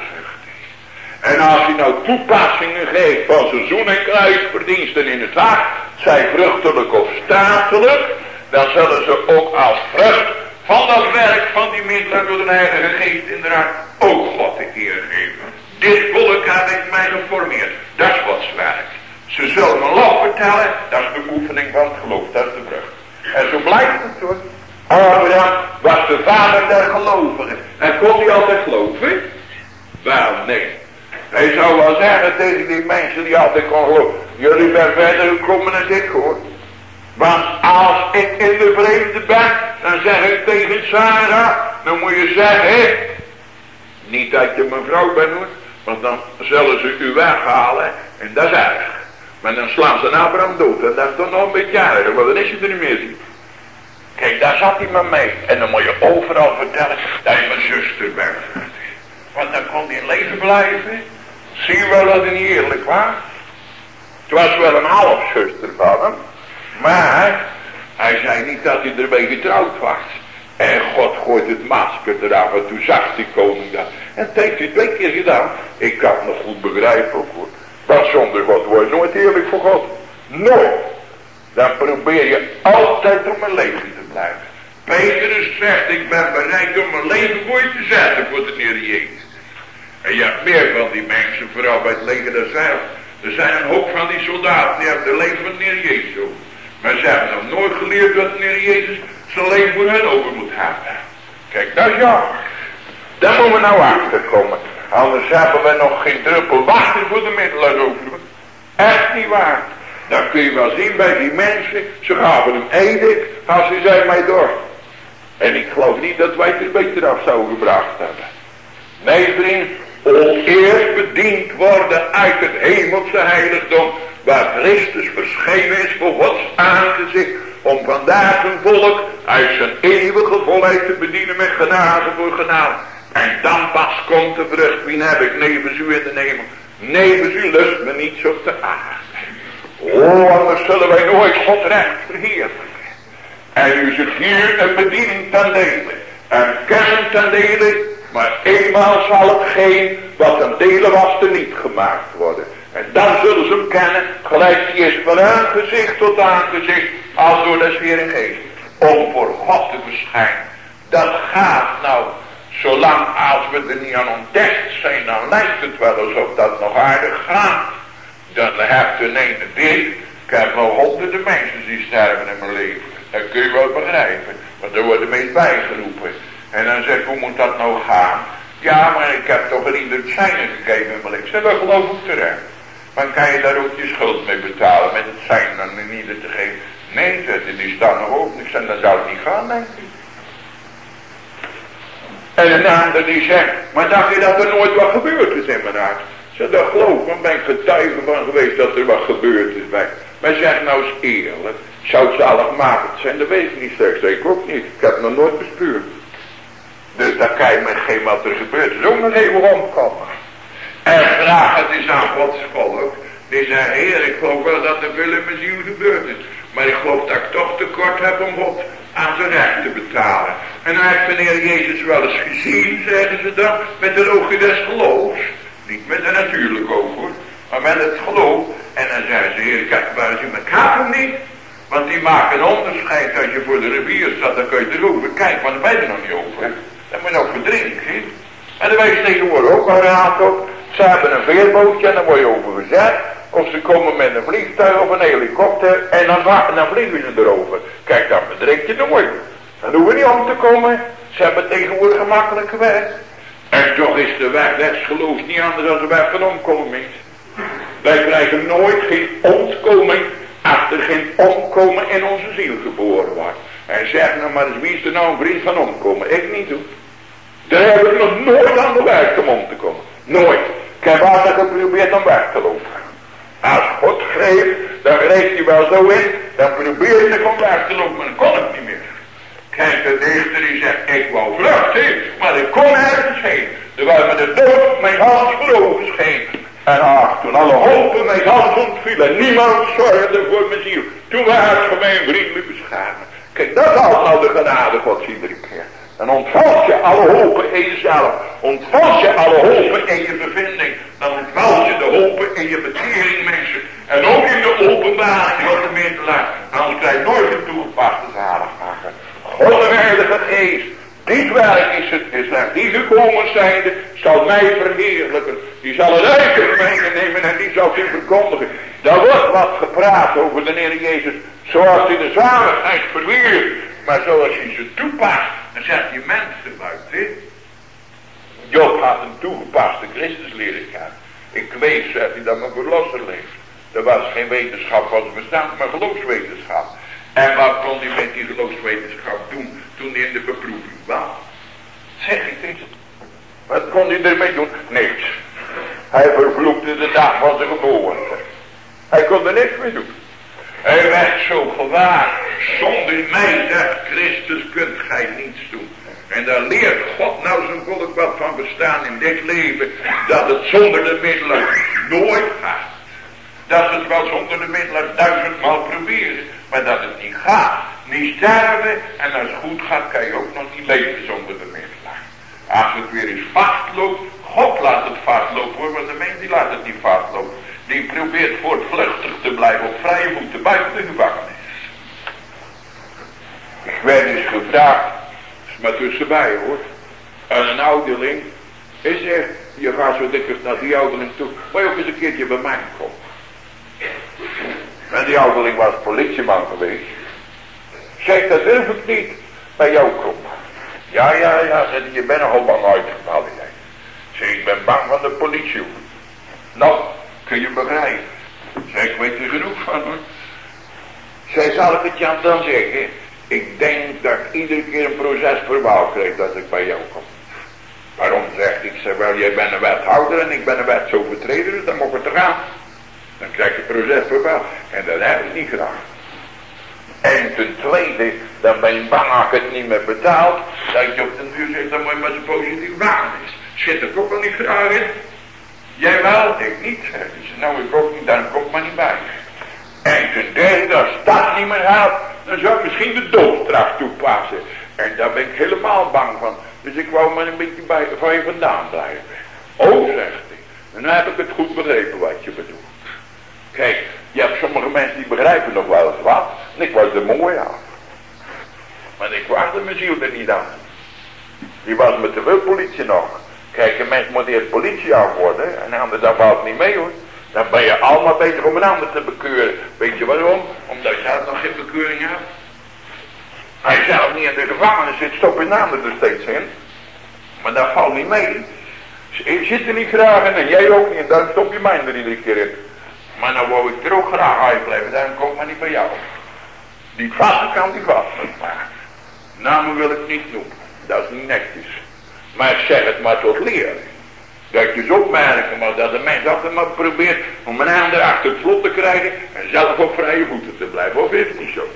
Speaker 2: En als hij nou toepassingen geeft van seizoen en kruisverdiensten in het hart, zij vruchtelijk of statelijk, dan zullen ze ook als vrucht van dat werk van die middelen door de Heilige Geest inderdaad ook God de eer geven. Dit volk heb ik mij geformeerd. Dat is Gods werk. Ze zullen me lof vertellen. Dat is de oefening van het geloof. Dat is de brug. En zo blijft het hoor. Abraham was de vader der gelovigen. En kon hij altijd geloven? Wel, nee. Hij zou wel zeggen tegen die mensen die altijd kon geloven. Jullie zijn verder gekomen dan ik hoor. Want als ik in de vreemde ben, dan zeg ik tegen Sarah, dan moet je zeggen, niet dat je mijn vrouw bent hoor, want dan zullen ze u weghalen en dat is erg. Maar dan slaan ze Abraham dood en dat is dan nog een beetje erg, want dan is je er niet meer. Kijk, daar zat hij maar mee. En dan moet je overal vertellen dat je mijn zuster bent. Want dan kon hij leven blijven. Zie je wel dat hij niet eerlijk was? Het was wel een halfzuster van hem. Maar hij zei niet dat hij ermee getrouwd was. En God gooit het masker eraf en toen zag die koning dat. En het heeft hij twee keer gedaan. Ik kan het nog goed begrijpen ook hoor. Want zonder God word je nooit eerlijk voor God. Nooit. Dan probeer je altijd om mijn leven te blijven. Petrus zegt, ik ben bereid om mijn leven voor je te zetten voor de Heer Jezus. En je hebt meer van die mensen, vooral bij het leger zelf. Er zijn een hoop van die soldaten, die hebben de leven van de Jezus. Maar ze hebben nog nooit geleerd dat de Jezus zijn leven voor hen over moet hebben. Kijk, dat is jammer. Daar moeten we nou achter komen. Anders hebben we nog geen druppel water voor de middelen over. Echt niet waar. Dan kun je wel zien bij die mensen. Ze gaven hem eten als ze zei mij door. En ik geloof niet dat wij het er beter af zouden gebracht hebben. Nee vriend. Eerst bediend worden uit het hemelse heiligdom waar Christus verschenen is voor Gods aangezicht, om vandaag een volk uit zijn eeuwige volheid te bedienen met genade voor genade. En dan pas komt de vrucht. Wie heb ik nevens u in de hemel? Nevens u lust me niet zo te aarde. Oh, anders zullen wij nooit God recht verheerlijken. En u zit hier een bediening ten dele. En kennis ten dele. Maar eenmaal zal het geen wat een delen was te niet gemaakt worden. En dan zullen ze hem kennen. Gelijk die is van aangezicht tot aangezicht. Als door de Heer Geest. Om voor God te verschijnen. Dat gaat nou. Zolang als we er niet aan ontdekt zijn. Dan lijkt het wel alsof dat nog aardig gaat. Dan heb je een ene dit. Ik heb nog honderden mensen die sterven in mijn leven. Dat kun je wel begrijpen. Want er worden meest bijgeroepen. En dan zegt hoe moet dat nou gaan? Ja, maar ik heb toch een ieder zijn gegeven leven. Ik zeg, dat geloof ik terecht. Maar kan je daar ook je schuld mee betalen met het zijn dan een ieder te geven? Nee, zegt die staan nog op. Ik zeg, dan zou het niet gaan, denk ik. En een ander die zegt, maar dacht je dat er nooit wat gebeurd is in mijn hart? Zeg, dat geloof ik, ben ik getuige van geweest dat er wat gebeurd is bij. Maar zeg nou eens eerlijk, zou het zaligmakend zijn? Dat weet ik niet, zeg ik ook niet. Ik heb het nog nooit bespuurd. Dus dan kan je met geen wat er gebeurt is ook nog even omkomen. En vraag het eens aan Gods volk. Die zeggen, heer, ik geloof wel dat er in mijn ziel gebeurd is. Maar ik geloof dat ik toch tekort heb om God aan zijn recht te betalen. En dan heeft meneer Jezus wel eens gezien, zeggen ze dan, met de ogen des geloofs. Niet met de natuurlijke ogen, maar met het geloof. En dan zeggen ze, heer, ik heb maar ik heb niet. Want die maken een onderscheid als je voor de rivier staat, dan kun je erover kijken, maar dan ben je nog niet over. Dan moet je nog verdrinken. En dan wees tegenwoordig ook al raad op. Ze hebben een veerbootje en dan word je overgezet. Of ze komen met een vliegtuig of een helikopter en dan, dan vliegen ze erover. Kijk, dan bedrinkt je nooit. Dan hoeven we niet om te komen. Ze hebben tegenwoordig gemakkelijke weg. En toch is de weg des geloofs niet anders dan de weg van omkoming. Wij krijgen nooit geen ontkoming als er geen omkomen in onze ziel geboren wordt. En zeg nou maar eens, wie is er nou een vriend van omkomen? Ik niet doen. Daar heb ik nog nooit aan de weg om om te komen. Nooit. Ik heb altijd geprobeerd om weg te lopen. Als God greep, dan greep hij wel zo in. Dan probeerde ik om weg te lopen, maar dan kon ik niet meer. Kijk, de dichter die zegt, ik wou vluchten, maar ik kon ergens heen. Terwijl me de dood mijn hals verloven scheen. En ach, toen alle hopen mijn hals ontvielen, niemand zorgde voor mijn ziel. Toen waren het mijn vriendelijk beschermen. Kijk, dat is nou de genade iedere keer. Dan ontvalt je alle hopen in jezelf. Ontvalt je alle hopen in je bevinding. Dan ontvalt je de hopen in je betering mensen. En ook in de openbaring van de middelaar. Dan krijg je nooit een toegepaste zaligmaker. God de Heilige Geest. Dit werk is het, is er. Die gekomen zijnde zal mij verheerlijken. Die zal het eigen nemen en die zal zich verkondigen. Daar wordt wat gepraat over de Heer Jezus. Zoals hij de zaligheid verweert. Maar zoals hij ze toepast. Dan zegt je mensen buiten. Job had een toegepaste Christus leren kennen. Ik weet, zegt hij, dat mijn verlosser leeft. Er was geen wetenschap van bestaan, maar geloofswetenschap. En wat kon hij met die geloofswetenschap doen toen hij in de beproeving was? Zeg ik eens. Wat kon hij ermee doen? Niks. Hij vervloekte de dag van zijn geboorte. Hij kon er niks mee doen. Hij werd zo gewaar. Zonder mij, zegt Christus, kunt gij niets doen. En daar leert God nou zijn volk wat van bestaan in dit leven. Dat het zonder de middelen nooit gaat. Dat het wel zonder de middelen duizendmaal proberen. Maar dat het niet gaat. Niet sterven. En als het goed gaat kan je ook nog niet leven zonder de middelen. Als het weer eens vastloopt. God laat het vastlopen Want de mens die laat het niet vastlopen. Die probeert voortvluchtig te blijven op vrije voeten buiten de gevangenis. Ik werd eens gevraagd. Is maar tussenbij hoor. En een ouderling. Is er. Je gaat zo dikwijls naar die ouderling toe. Maar je ook eens een keertje bij mij komen. En die ouderling was politieman geweest. Zeg, dat durf ik niet bij jou komen. Ja, ja, ja, zei je bent nogal bang uitgevallen. Zeg, ik ben bang van de politie. Nou, kun je begrijpen. Zeg, ik weet er genoeg van hoor. Zij zal ik het Jan dan zeggen. Ik denk dat iedere keer een proces verbaal krijg dat ik bij jou kom. Waarom zegt ik, zeg wel, jij bent een wethouder en ik ben een wetsovertreder, dan moet het eraan. Dan krijg je proces verbaal. En dat heb ik niet gedaan. En ten tweede, Dan ben je bang als het niet meer betaalt. Dat je op de duur zegt, dan moet je maar zo positief waan is. Zit er ook al niet graag in? Jij wel, ik niet. Nou ik ook niet, dan komt maar niet bij. En ten derde, als dat niet meer haalt, dan zou ik misschien de doodstraf toepassen. En daar ben ik helemaal bang van. Dus ik wou maar een beetje bij, van je vandaan blijven. Oh, zegt hij. En dan heb ik het goed begrepen wat je bedoelt. Kijk, je hebt sommige mensen die begrijpen nog wel eens wat. En ik was er mooi aan. Maar ik waagde mijn ziel er niet aan. Die was met de veel politie nog. Kijk, een mens moet eerst politie af worden. En anders dat valt niet mee hoor. Dan ben je allemaal bezig om een ander te bekeuren. Weet je waarom? Omdat je zelf nog geen bekeuring hebt. Hij zelf niet in de gevangenis zit, stop je naam er steeds in. Maar dat valt niet mee. Je zit er niet graag in en jij ook niet. En dan stop je mij er iedere keer in. Maar nou wou ik er ook graag uitblijven. Daarom kom ik maar niet bij jou. Die vaste kan die vast maar. Namen wil ik niet noemen. Dat is niet netjes. Maar zeg het maar tot leer. Dat je dus opmerken maar dat de mens altijd maar probeert om een ander achter het vlot te krijgen. En zelf op vrije voeten te blijven. Of is het niet zo?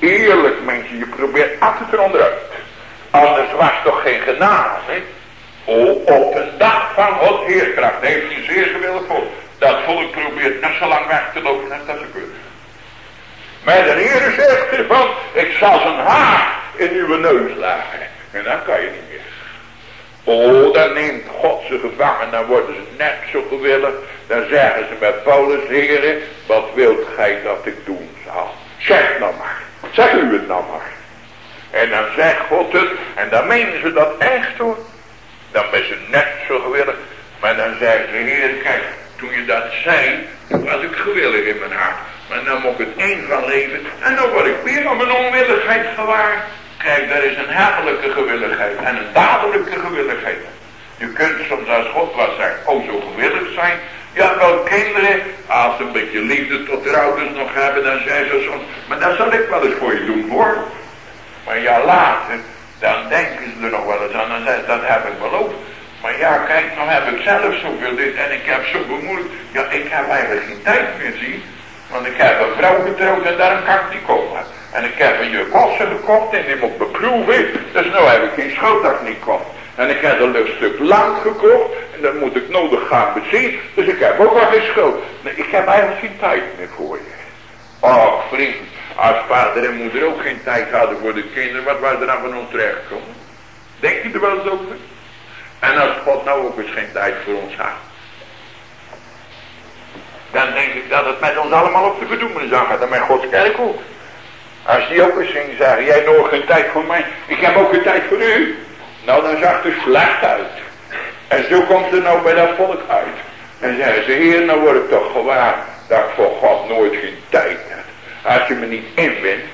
Speaker 2: Eerlijk mensen, je probeert altijd onderuit. Anders was toch geen genade. Oh, op de dag van God heerkracht heeft hij zeer gewillig volk. Dat volk probeert net zo lang weg te lopen als dat ze kunnen. Maar de Heer zegt ervan, ik zal zijn haar in uw neus lagen. En dan kan je niet. Oh, dan neemt God ze gevangen, dan worden ze net zo gewillig. Dan zeggen ze met Paulus, heren, wat wilt gij dat ik doen zal? Zeg nou maar, zeg u het nou maar. En dan zegt God het, en dan menen ze dat echt hoor. Dan ben ze net zo gewillig. Maar dan zeggen ze, heer, kijk, toen je dat zei, was ik gewillig in mijn hart. Maar dan ik het één van leven. En dan word ik weer van mijn onwilligheid gewaar. Kijk, er is een herlijke gewilligheid en een dadelijke gewilligheid. Je kunt soms als God was zeggen, oh zo gewillig zijn. Ja, wel kinderen, als ze een beetje liefde tot de ouders nog hebben, dan zijn ze soms, maar dat zal ik wel eens voor je doen hoor. Maar ja, later, dan denken ze er nog wel eens aan en zeggen dat heb ik beloofd. Maar ja, kijk, nou heb ik zelf zoveel dit en ik heb zoveel moeilijk. Ja, ik heb eigenlijk geen tijd meer, zie. Want ik heb een vrouw getrouwd en daarom kan ik niet komen. En ik heb een jukossen gekocht en die moet beproeven. Dus nu heb ik geen schuld dat ik niet kom. En ik heb een stuk land gekocht. En dat moet ik nodig gaan bezien. Dus ik heb ook al geen schuld. Nee, ik heb eigenlijk geen tijd meer voor je. Och vriend. Als vader en moeder ook geen tijd hadden voor de kinderen. Wat was er dan van ons terechtgekomen? Denk je er wel eens over? En als God nou ook eens geen tijd voor ons had. Dan denk ik dat het met ons allemaal op de verdoemenis gaat. En met Gods kerk ook. Als die ook eens ging zeggen, jij nog geen tijd voor mij. Ik heb ook geen tijd voor u. Nou dan zag het er slecht uit. En zo komt het nou bij dat volk uit. En zeggen ze, heer nou word ik toch gewaar dat ik voor God nooit geen tijd heb. Als je me niet inwint.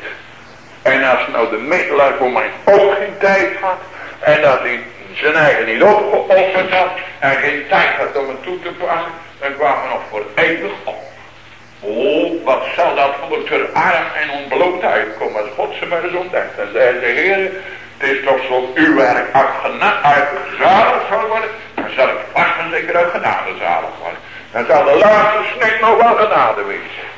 Speaker 2: En als nou de middelaar voor mij ook geen tijd had. En dat hij zijn eigen niet opgeofferd had. En geen tijd had om het toe te passen. Dan kwamen we nog voor eeuwig op. Oh, wat zal dat volk ter arm en ontbloot uitkomen als God ze maar eens ontdekt. En zei de Heer, het is toch zo uw werk uitgezalig zal worden. Dan zal ik vast en zeker uit genade zalig worden. Dan zal de laatste snik nog wel genade wezen.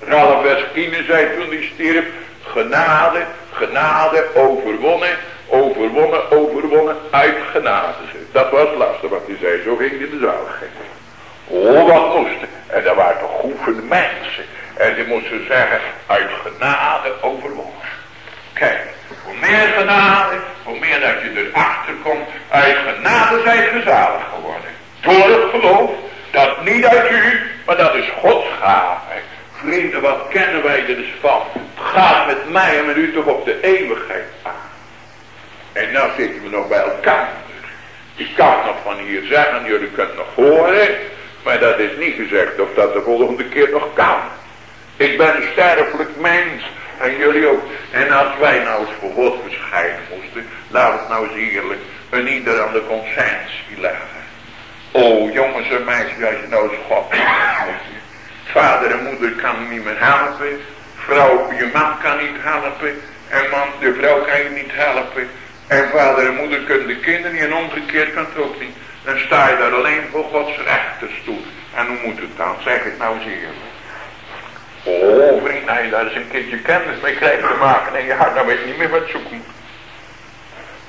Speaker 2: Ralf Weskine zei toen hij stierf, genade, genade, overwonnen, overwonnen, overwonnen, uit genade. Dat was laatste wat hij zei, zo ging hij de zaligheid. Moesten. En dat waren toch mensen. En die moesten zeggen, uit genade overwonnen. Kijk, hoe meer genade, hoe meer dat je erachter komt, uit genade zijn gezalig geworden. Door het geloof, dat niet uit u, maar dat is Gods gave. Vrienden, wat kennen wij er dus van? Het gaat met mij en met u toch op de eeuwigheid aan. En nou zitten we nog bij elkaar. Ik kan nog van hier zeggen, jullie kunnen nog horen. Maar dat is niet gezegd of dat de volgende keer nog kan. Ik ben een sterfelijk mens. En jullie ook. En als wij nou eens voor God moesten. Laat het nou eens eerlijk. Een ieder aan de consensie leggen. Oh jongens en meisjes. Als je nou eens God Vader en moeder kan niet meer helpen. Vrouw, je man kan niet helpen. En man, de vrouw kan je niet helpen. En vader en moeder kunnen de kinderen niet. En omgekeerd kan het ook niet. Dan sta je daar alleen voor Gods rechterstoel. En hoe moet het dan? Zeg het nou eens. Oh vriend, hij daar eens een keertje kennis mee krijgt te maken. En je hart dan weet niet meer wat zoeken.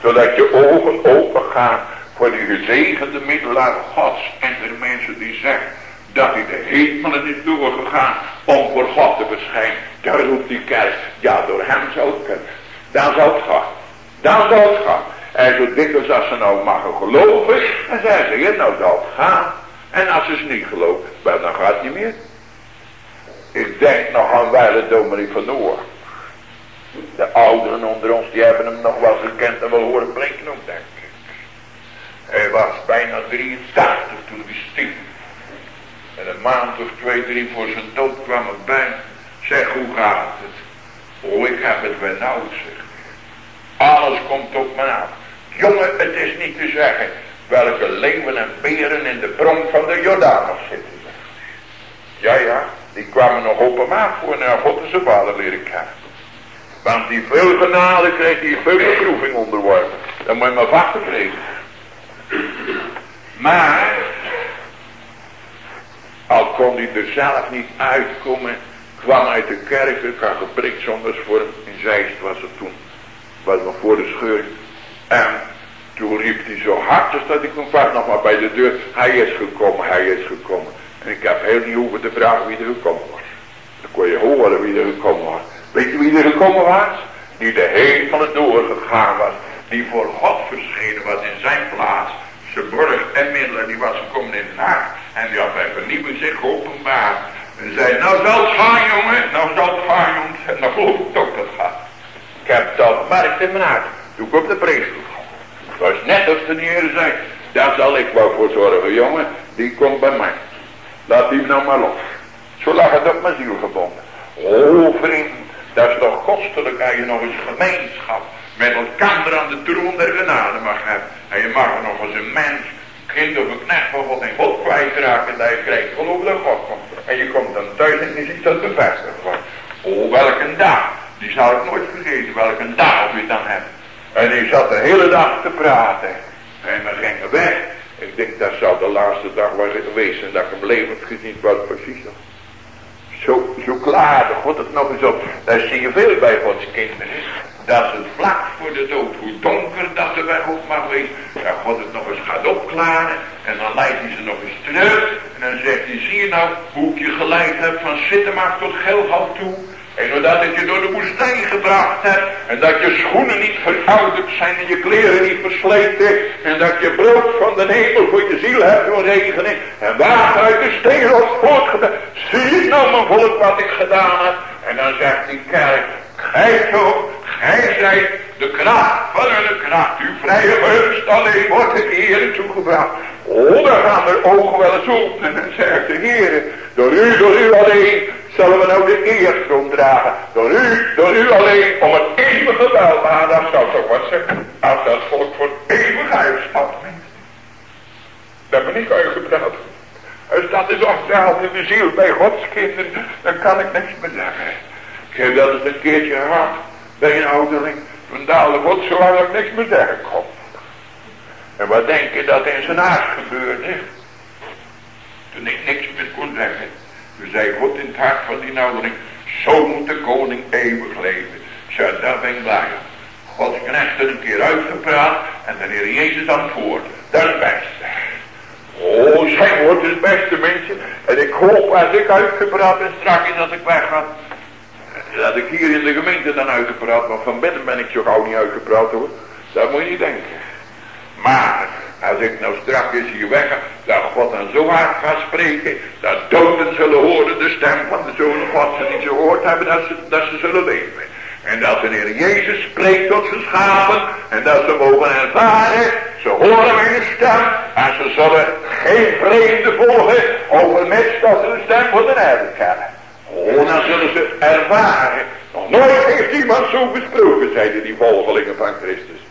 Speaker 2: Zodat je ogen open gaan voor die gezegende middelaar gods. En de mensen die zeggen dat hij de hemelen is doorgegaan om voor God te verschijnen. Daar roept die kerk, ja door hem zou het kunnen. Dan zou het gaan. Dan zou het gaan. En zo dikwijls als ze nou mogen geloven, dan zeggen ze, ja nou zal het gaan. En als ze niet geloven, dan gaat het niet meer. Ik denk nog aan wijle dominee van Noor. De ouderen onder ons, die hebben hem nog wel gekend en wel horen blinken ook, denk ik. Hij was bijna 83 toen hij stierf. En een maand of twee, drie voor zijn dood kwam ik bij. Zeg, hoe gaat het? Oh, ik heb het weer nauw, zeg. Alles komt op me af. Jongen, het is niet te zeggen welke leeuwen en beren in de bron van de Jordanos zitten. Ja, ja, die kwamen nog op hem af voor naar God en zijn vader leren kennen. Want die veel genade kreeg die veel beproeving onderworpen. Dan moet je maar vasten kregen. Maar, al kon hij er zelf niet uitkomen, kwam uit de kerk, ik had geprikt zonder voor in Zeist was het toen, was nog voor de scheuring. En toen riep hij zo hard, dus dat ik hem vast nog maar bij de deur, hij is gekomen, hij is gekomen. En ik heb heel niet hoeven te vragen wie er gekomen was. Dan kon je horen wie er gekomen was. Weet je wie er gekomen was? Die de hemelen doorgegaan was. Die voor God verschenen was in zijn plaats. Zijn borg en middelen, die was gekomen in Den Haag. En die had bij vernieuwing zich openbaar. En zei, nou zal het gaan jongen, nou zal het gaan jongen. En dan geloof ik toch dat het gaat. Ik heb het al gemerkt in mijn hart. Toen op de preek Het was net als de Heer zei, daar zal ik wel voor zorgen jongen. Die komt bij mij. Laat die nou maar los. Zo lag het op mijn ziel gebonden. Oh vriend, dat is toch kostelijk als je nog eens gemeenschap met elkaar aan de troon der genade mag hebben. En je mag nog eens een mens, kind of een knecht van God en God kwijtraken. Dat je krijgt geloof dat God komt. En je komt dan thuis en je ziet dat bevestigd wordt. Oh, welke dag. Die zal ik nooit vergeten. Welke dag je dan hebt. En die zat de hele dag te praten. En we gingen weg. Ik denk dat zou de laatste dag was geweest. En dat ik hem levend gezien was precies. Zo, zo klaarde God het nog eens op. Daar zie je veel bij Gods kinderen. Dat het vlak voor de dood, hoe donker dat de weg ook mag wezen. Dat God het nog eens gaat opklaren. En dan leidt hij ze nog eens terug. En dan zegt hij, zie je nou hoe ik je geleid heb van Sittemaak tot Gelhout toe. En doordat ik je door de woestijn gebracht heb. En dat je schoenen niet verouderd zijn en je kleren niet versleten. En dat je brood van de hemel voor je ziel hebt door regenen. En water uit de steenrots voortgedaan. Zie je nou mijn volk wat ik gedaan heb. En dan zegt die kerk. Gij toch, gij zijt de kracht van hun kracht. Uw vrije gunst alleen wordt de Heer toegebracht. Oh, dan gaan ogen wel eens open. En zegt de Heer, door u, door u alleen zullen we nou de eerstroom dragen. Door u, door u alleen, om het eeuwige welbaar. Dat zou toch wat zeggen. Als dat volk voor eeuwig uitstapt. Dat ben ik uitgepraat. Als dat is afgehaald in de ziel bij Gods kinderen, dan kan ik niks meer zeggen. Ik heb dat eens een keertje gehad bij een ouderling. Toen daalde God zolang ik niks meer zeggen kon. En wat denk je dat in zijn hart gebeurde? Toen ik niks meer kon zeggen. Toen zei God in het hart van die ouderling. Zo moet de koning eeuwig leven. Zo, daar ben ik blij om. Gods knecht er een keer uitgepraat. En de Heer Jezus antwoord. Dat is het beste. Oh, zijn woord is het beste mensen. En ik hoop als ik uitgepraat ben straks dat ik weg ga. Dat ik hier in de gemeente dan uitgepraat. Want van binnen ben ik zo gauw niet uitgepraat hoor. Dat moet je niet denken. Maar als ik nou straks hier weg dat God dan zo hard gaat spreken, dat doden zullen horen de stem van de Zoon God ze niet gehoord hebben, dat ze, dat ze zullen leven. En dat de Heer Jezus spreekt tot zijn schapen, en dat ze mogen ervaren, ze horen mijn stem, en ze zullen geen vreemde volgen, overmits dat de stem van de Heer kennen. Oh, dan zullen ze ervaren. Nog nooit heeft iemand zo gesproken, zeiden die volgelingen van Christus.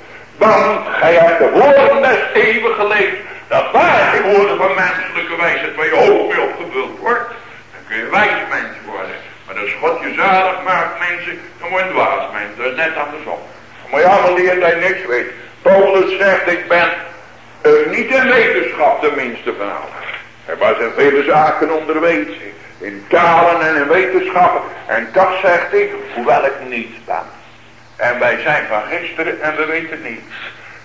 Speaker 2: Want gij hebt de woorden des eeuwige geleefd. Dat waren geen woorden van menselijke wijsheid waar je hoofd mee opgevuld wordt. Dan kun je wijs mens worden. Maar als God je zalig maakt mensen, dan word je dwaas mens. Dat is net andersom. Dan moet je allemaal leren dat je niks weet. Paulus zegt, ik ben uh, niet in wetenschap de minste van allen. Hij was vele zaken onderwezen. In talen en in wetenschappen. En toch zegt hij, hoewel ik niets ben. En wij zijn van gisteren en we weten niets.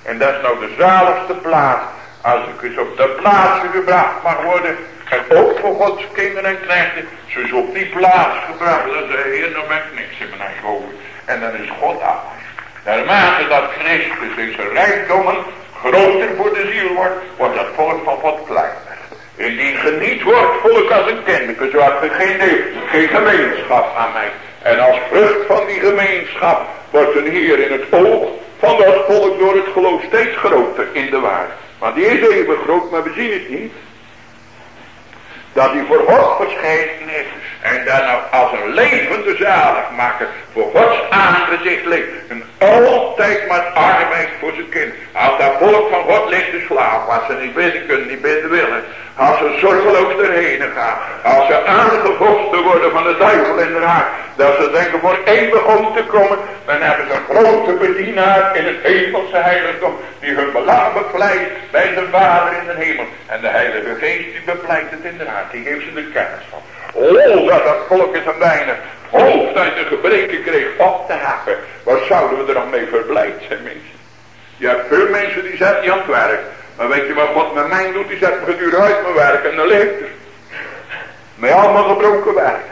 Speaker 2: En dat is nou de zaligste plaats. Als ik eens op de plaats gebracht mag worden. En ook voor Gods kinderen en knechten. Ze is op die plaats gebracht. Dan zei Heer, nou ben ik niks in mijn hoofd. En dan is God af. Naarmate dat Christus in zijn rijkdommen groter voor de ziel wordt, wordt dat volk van God kleiner. Indien geniet wordt volk als een kindje, zo had geen deel, geen gemeenschap aan mij. En als vrucht van die gemeenschap wordt een Heer in het oog van dat volk door het geloof steeds groter in de waarde. Want die is even groot, maar we zien het niet. Dat hij voor God verschenen is. En dan nou als een levende maken voor Gods aangezicht ligt. En altijd maar arbeid voor zijn kind. Als dat volk van God ligt te slapen. Als ze niet binnen kunnen, niet binnen willen. Als ze zorgeloos erheen gaan. Als ze aangevochten worden van de duivel in de raad. Dat ze denken voor eeuwig om te komen. Dan hebben ze een grote bedienaar in het hemelse heiligdom. Die hun belang bepleit bij zijn vader in de hemel. En de heilige geest die bepleit het inderdaad. Die geeft ze de kennis van. Oh, dat dat volk is een weinig hoofd uit de gebreken kreeg op te hakken. Wat zouden we er dan mee verblijd zijn mensen? Je hebt veel mensen die zetten niet aan het werk. Maar weet je wat God met mij doet? Die zet me gedurende uit mijn werk en dan leeft er. Met allemaal gebroken werk.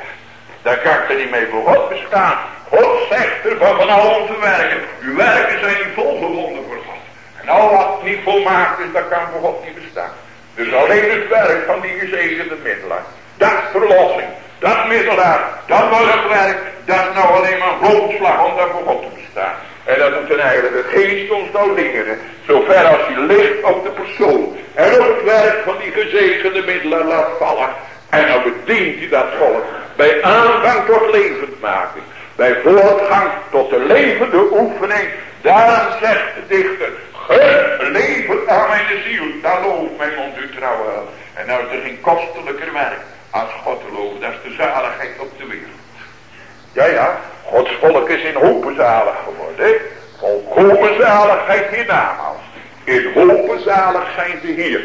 Speaker 2: Daar kan ik er niet mee voor God bestaan. God zegt er van, van al onze werken. Uw werken zijn niet volgewonden voor God. En al wat niet volmaakt is, dat kan voor God niet bestaan. Dus alleen het werk van die gezegende middelaar. Dat verlossing. Dat middelaar. Dat werk. Dat is nou alleen maar grondslag om daar voor God te bestaan. En dat moet een heilige geest ons nou leren. Zover als hij ligt op de persoon. En op het werk van die gezegende middelen laat vallen. En dan bedient hij dat volk. Bij aanvang tot levendmaking. Bij voortgang tot de levende oefening. Daarom zegt de dichter. Gun aan mijn ziel. Daar loopt mijn mond u trouwen. En nou is er geen kostelijker werk. Als God loven. Dat is de zaligheid op de wereld. Ja, ja. Gods volk is in hopen zalig geworden. Volkomen zaligheid hiernamaals. In hopen zalig zijn ze hier.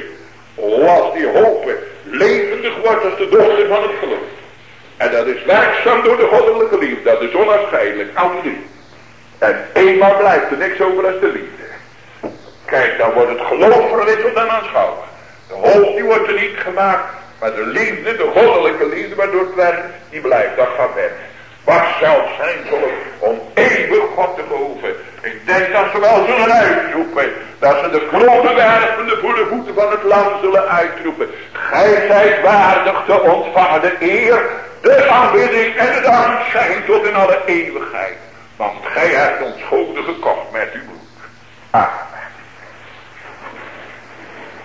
Speaker 2: Als die hopen levendig wordt als de dochter van het geloof. En dat is werkzaam door de goddelijke liefde. Dat is onafscheidelijk. Anoniem. En eenmaal blijft er niks over als de liefde. Kijk, dan wordt het geloof verwisseld en aanschouwen. De hoop die wordt er niet gemaakt. Maar de liefde, de goddelijke liefde waardoor het werkt, die blijft. Dat gaat verder. Wat zelfs zijn zullen om eeuwig God te geloven. Ik denk dat ze wel zullen uitroepen. Dat ze de grote werpende voor de voeten van het land zullen uitroepen. Gij zijt waardig te ontvangen de eer, de aanbidding en het dankzijn tot in alle eeuwigheid. Want gij hebt ons schulden gekocht met uw bloed. Amen.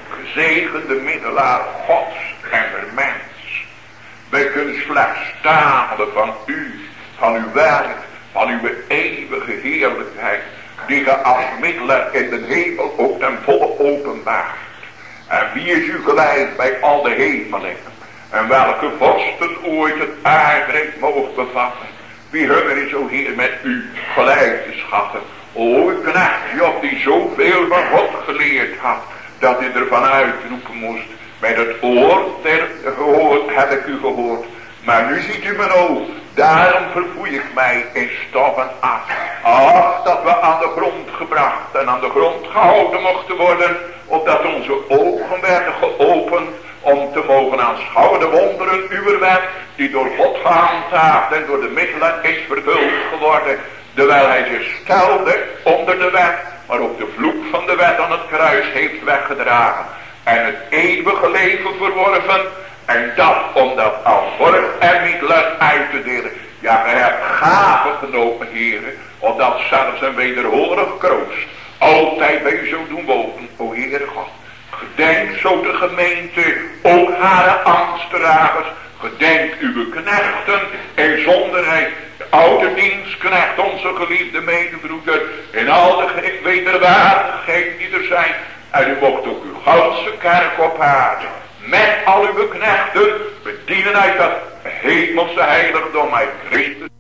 Speaker 2: Gezegende middelaar Gods en mens. Wij kunnen slechts stamelen van u van uw werk, van uw eeuwige heerlijkheid, die ge als middelaar in de hemel ook ten volle openbaart. En wie is u gelijk bij al de hemelingen? En welke vorsten ooit het aardrijk mogen bevatten? Wie hunner is, o Heer, met u gelijk te schatten? O, knecht op die zoveel van God geleerd had, dat hij ervan uitroepen moest. Met het oor ter gehoord heb ik u gehoord. Maar nu ziet u mijn oog. Daarom verfoei ik mij in stoffen af. Ach, dat we aan de grond gebracht en aan de grond gehouden mochten worden. Opdat onze ogen werden geopend om te mogen aanschouwen de wonderen uw wet. Die door God gehandhaafd en door de middelen is vervuld geworden. Terwijl hij zich stelde onder de wet. Maar ook de vloek van de wet aan het kruis heeft weggedragen. En het eeuwige leven verworven en dat om dat als vorm en middelen uit te delen. Ja, gij hebt gaven genomen, heren. Omdat zelfs een wederhorig kroost altijd bij u zou doen wonen, o Heere God. Gedenk zo de gemeente, ook haar ambtsdragers. Gedenk uw knechten en zonderheid. De oude dienstknecht, onze geliefde medebroeder. In al de wederwaardigheid die er zijn. En u mocht ook uw ganse kerk op aarde met al uw knechten bedienen uit dat hemelse heiligdom uit Christus.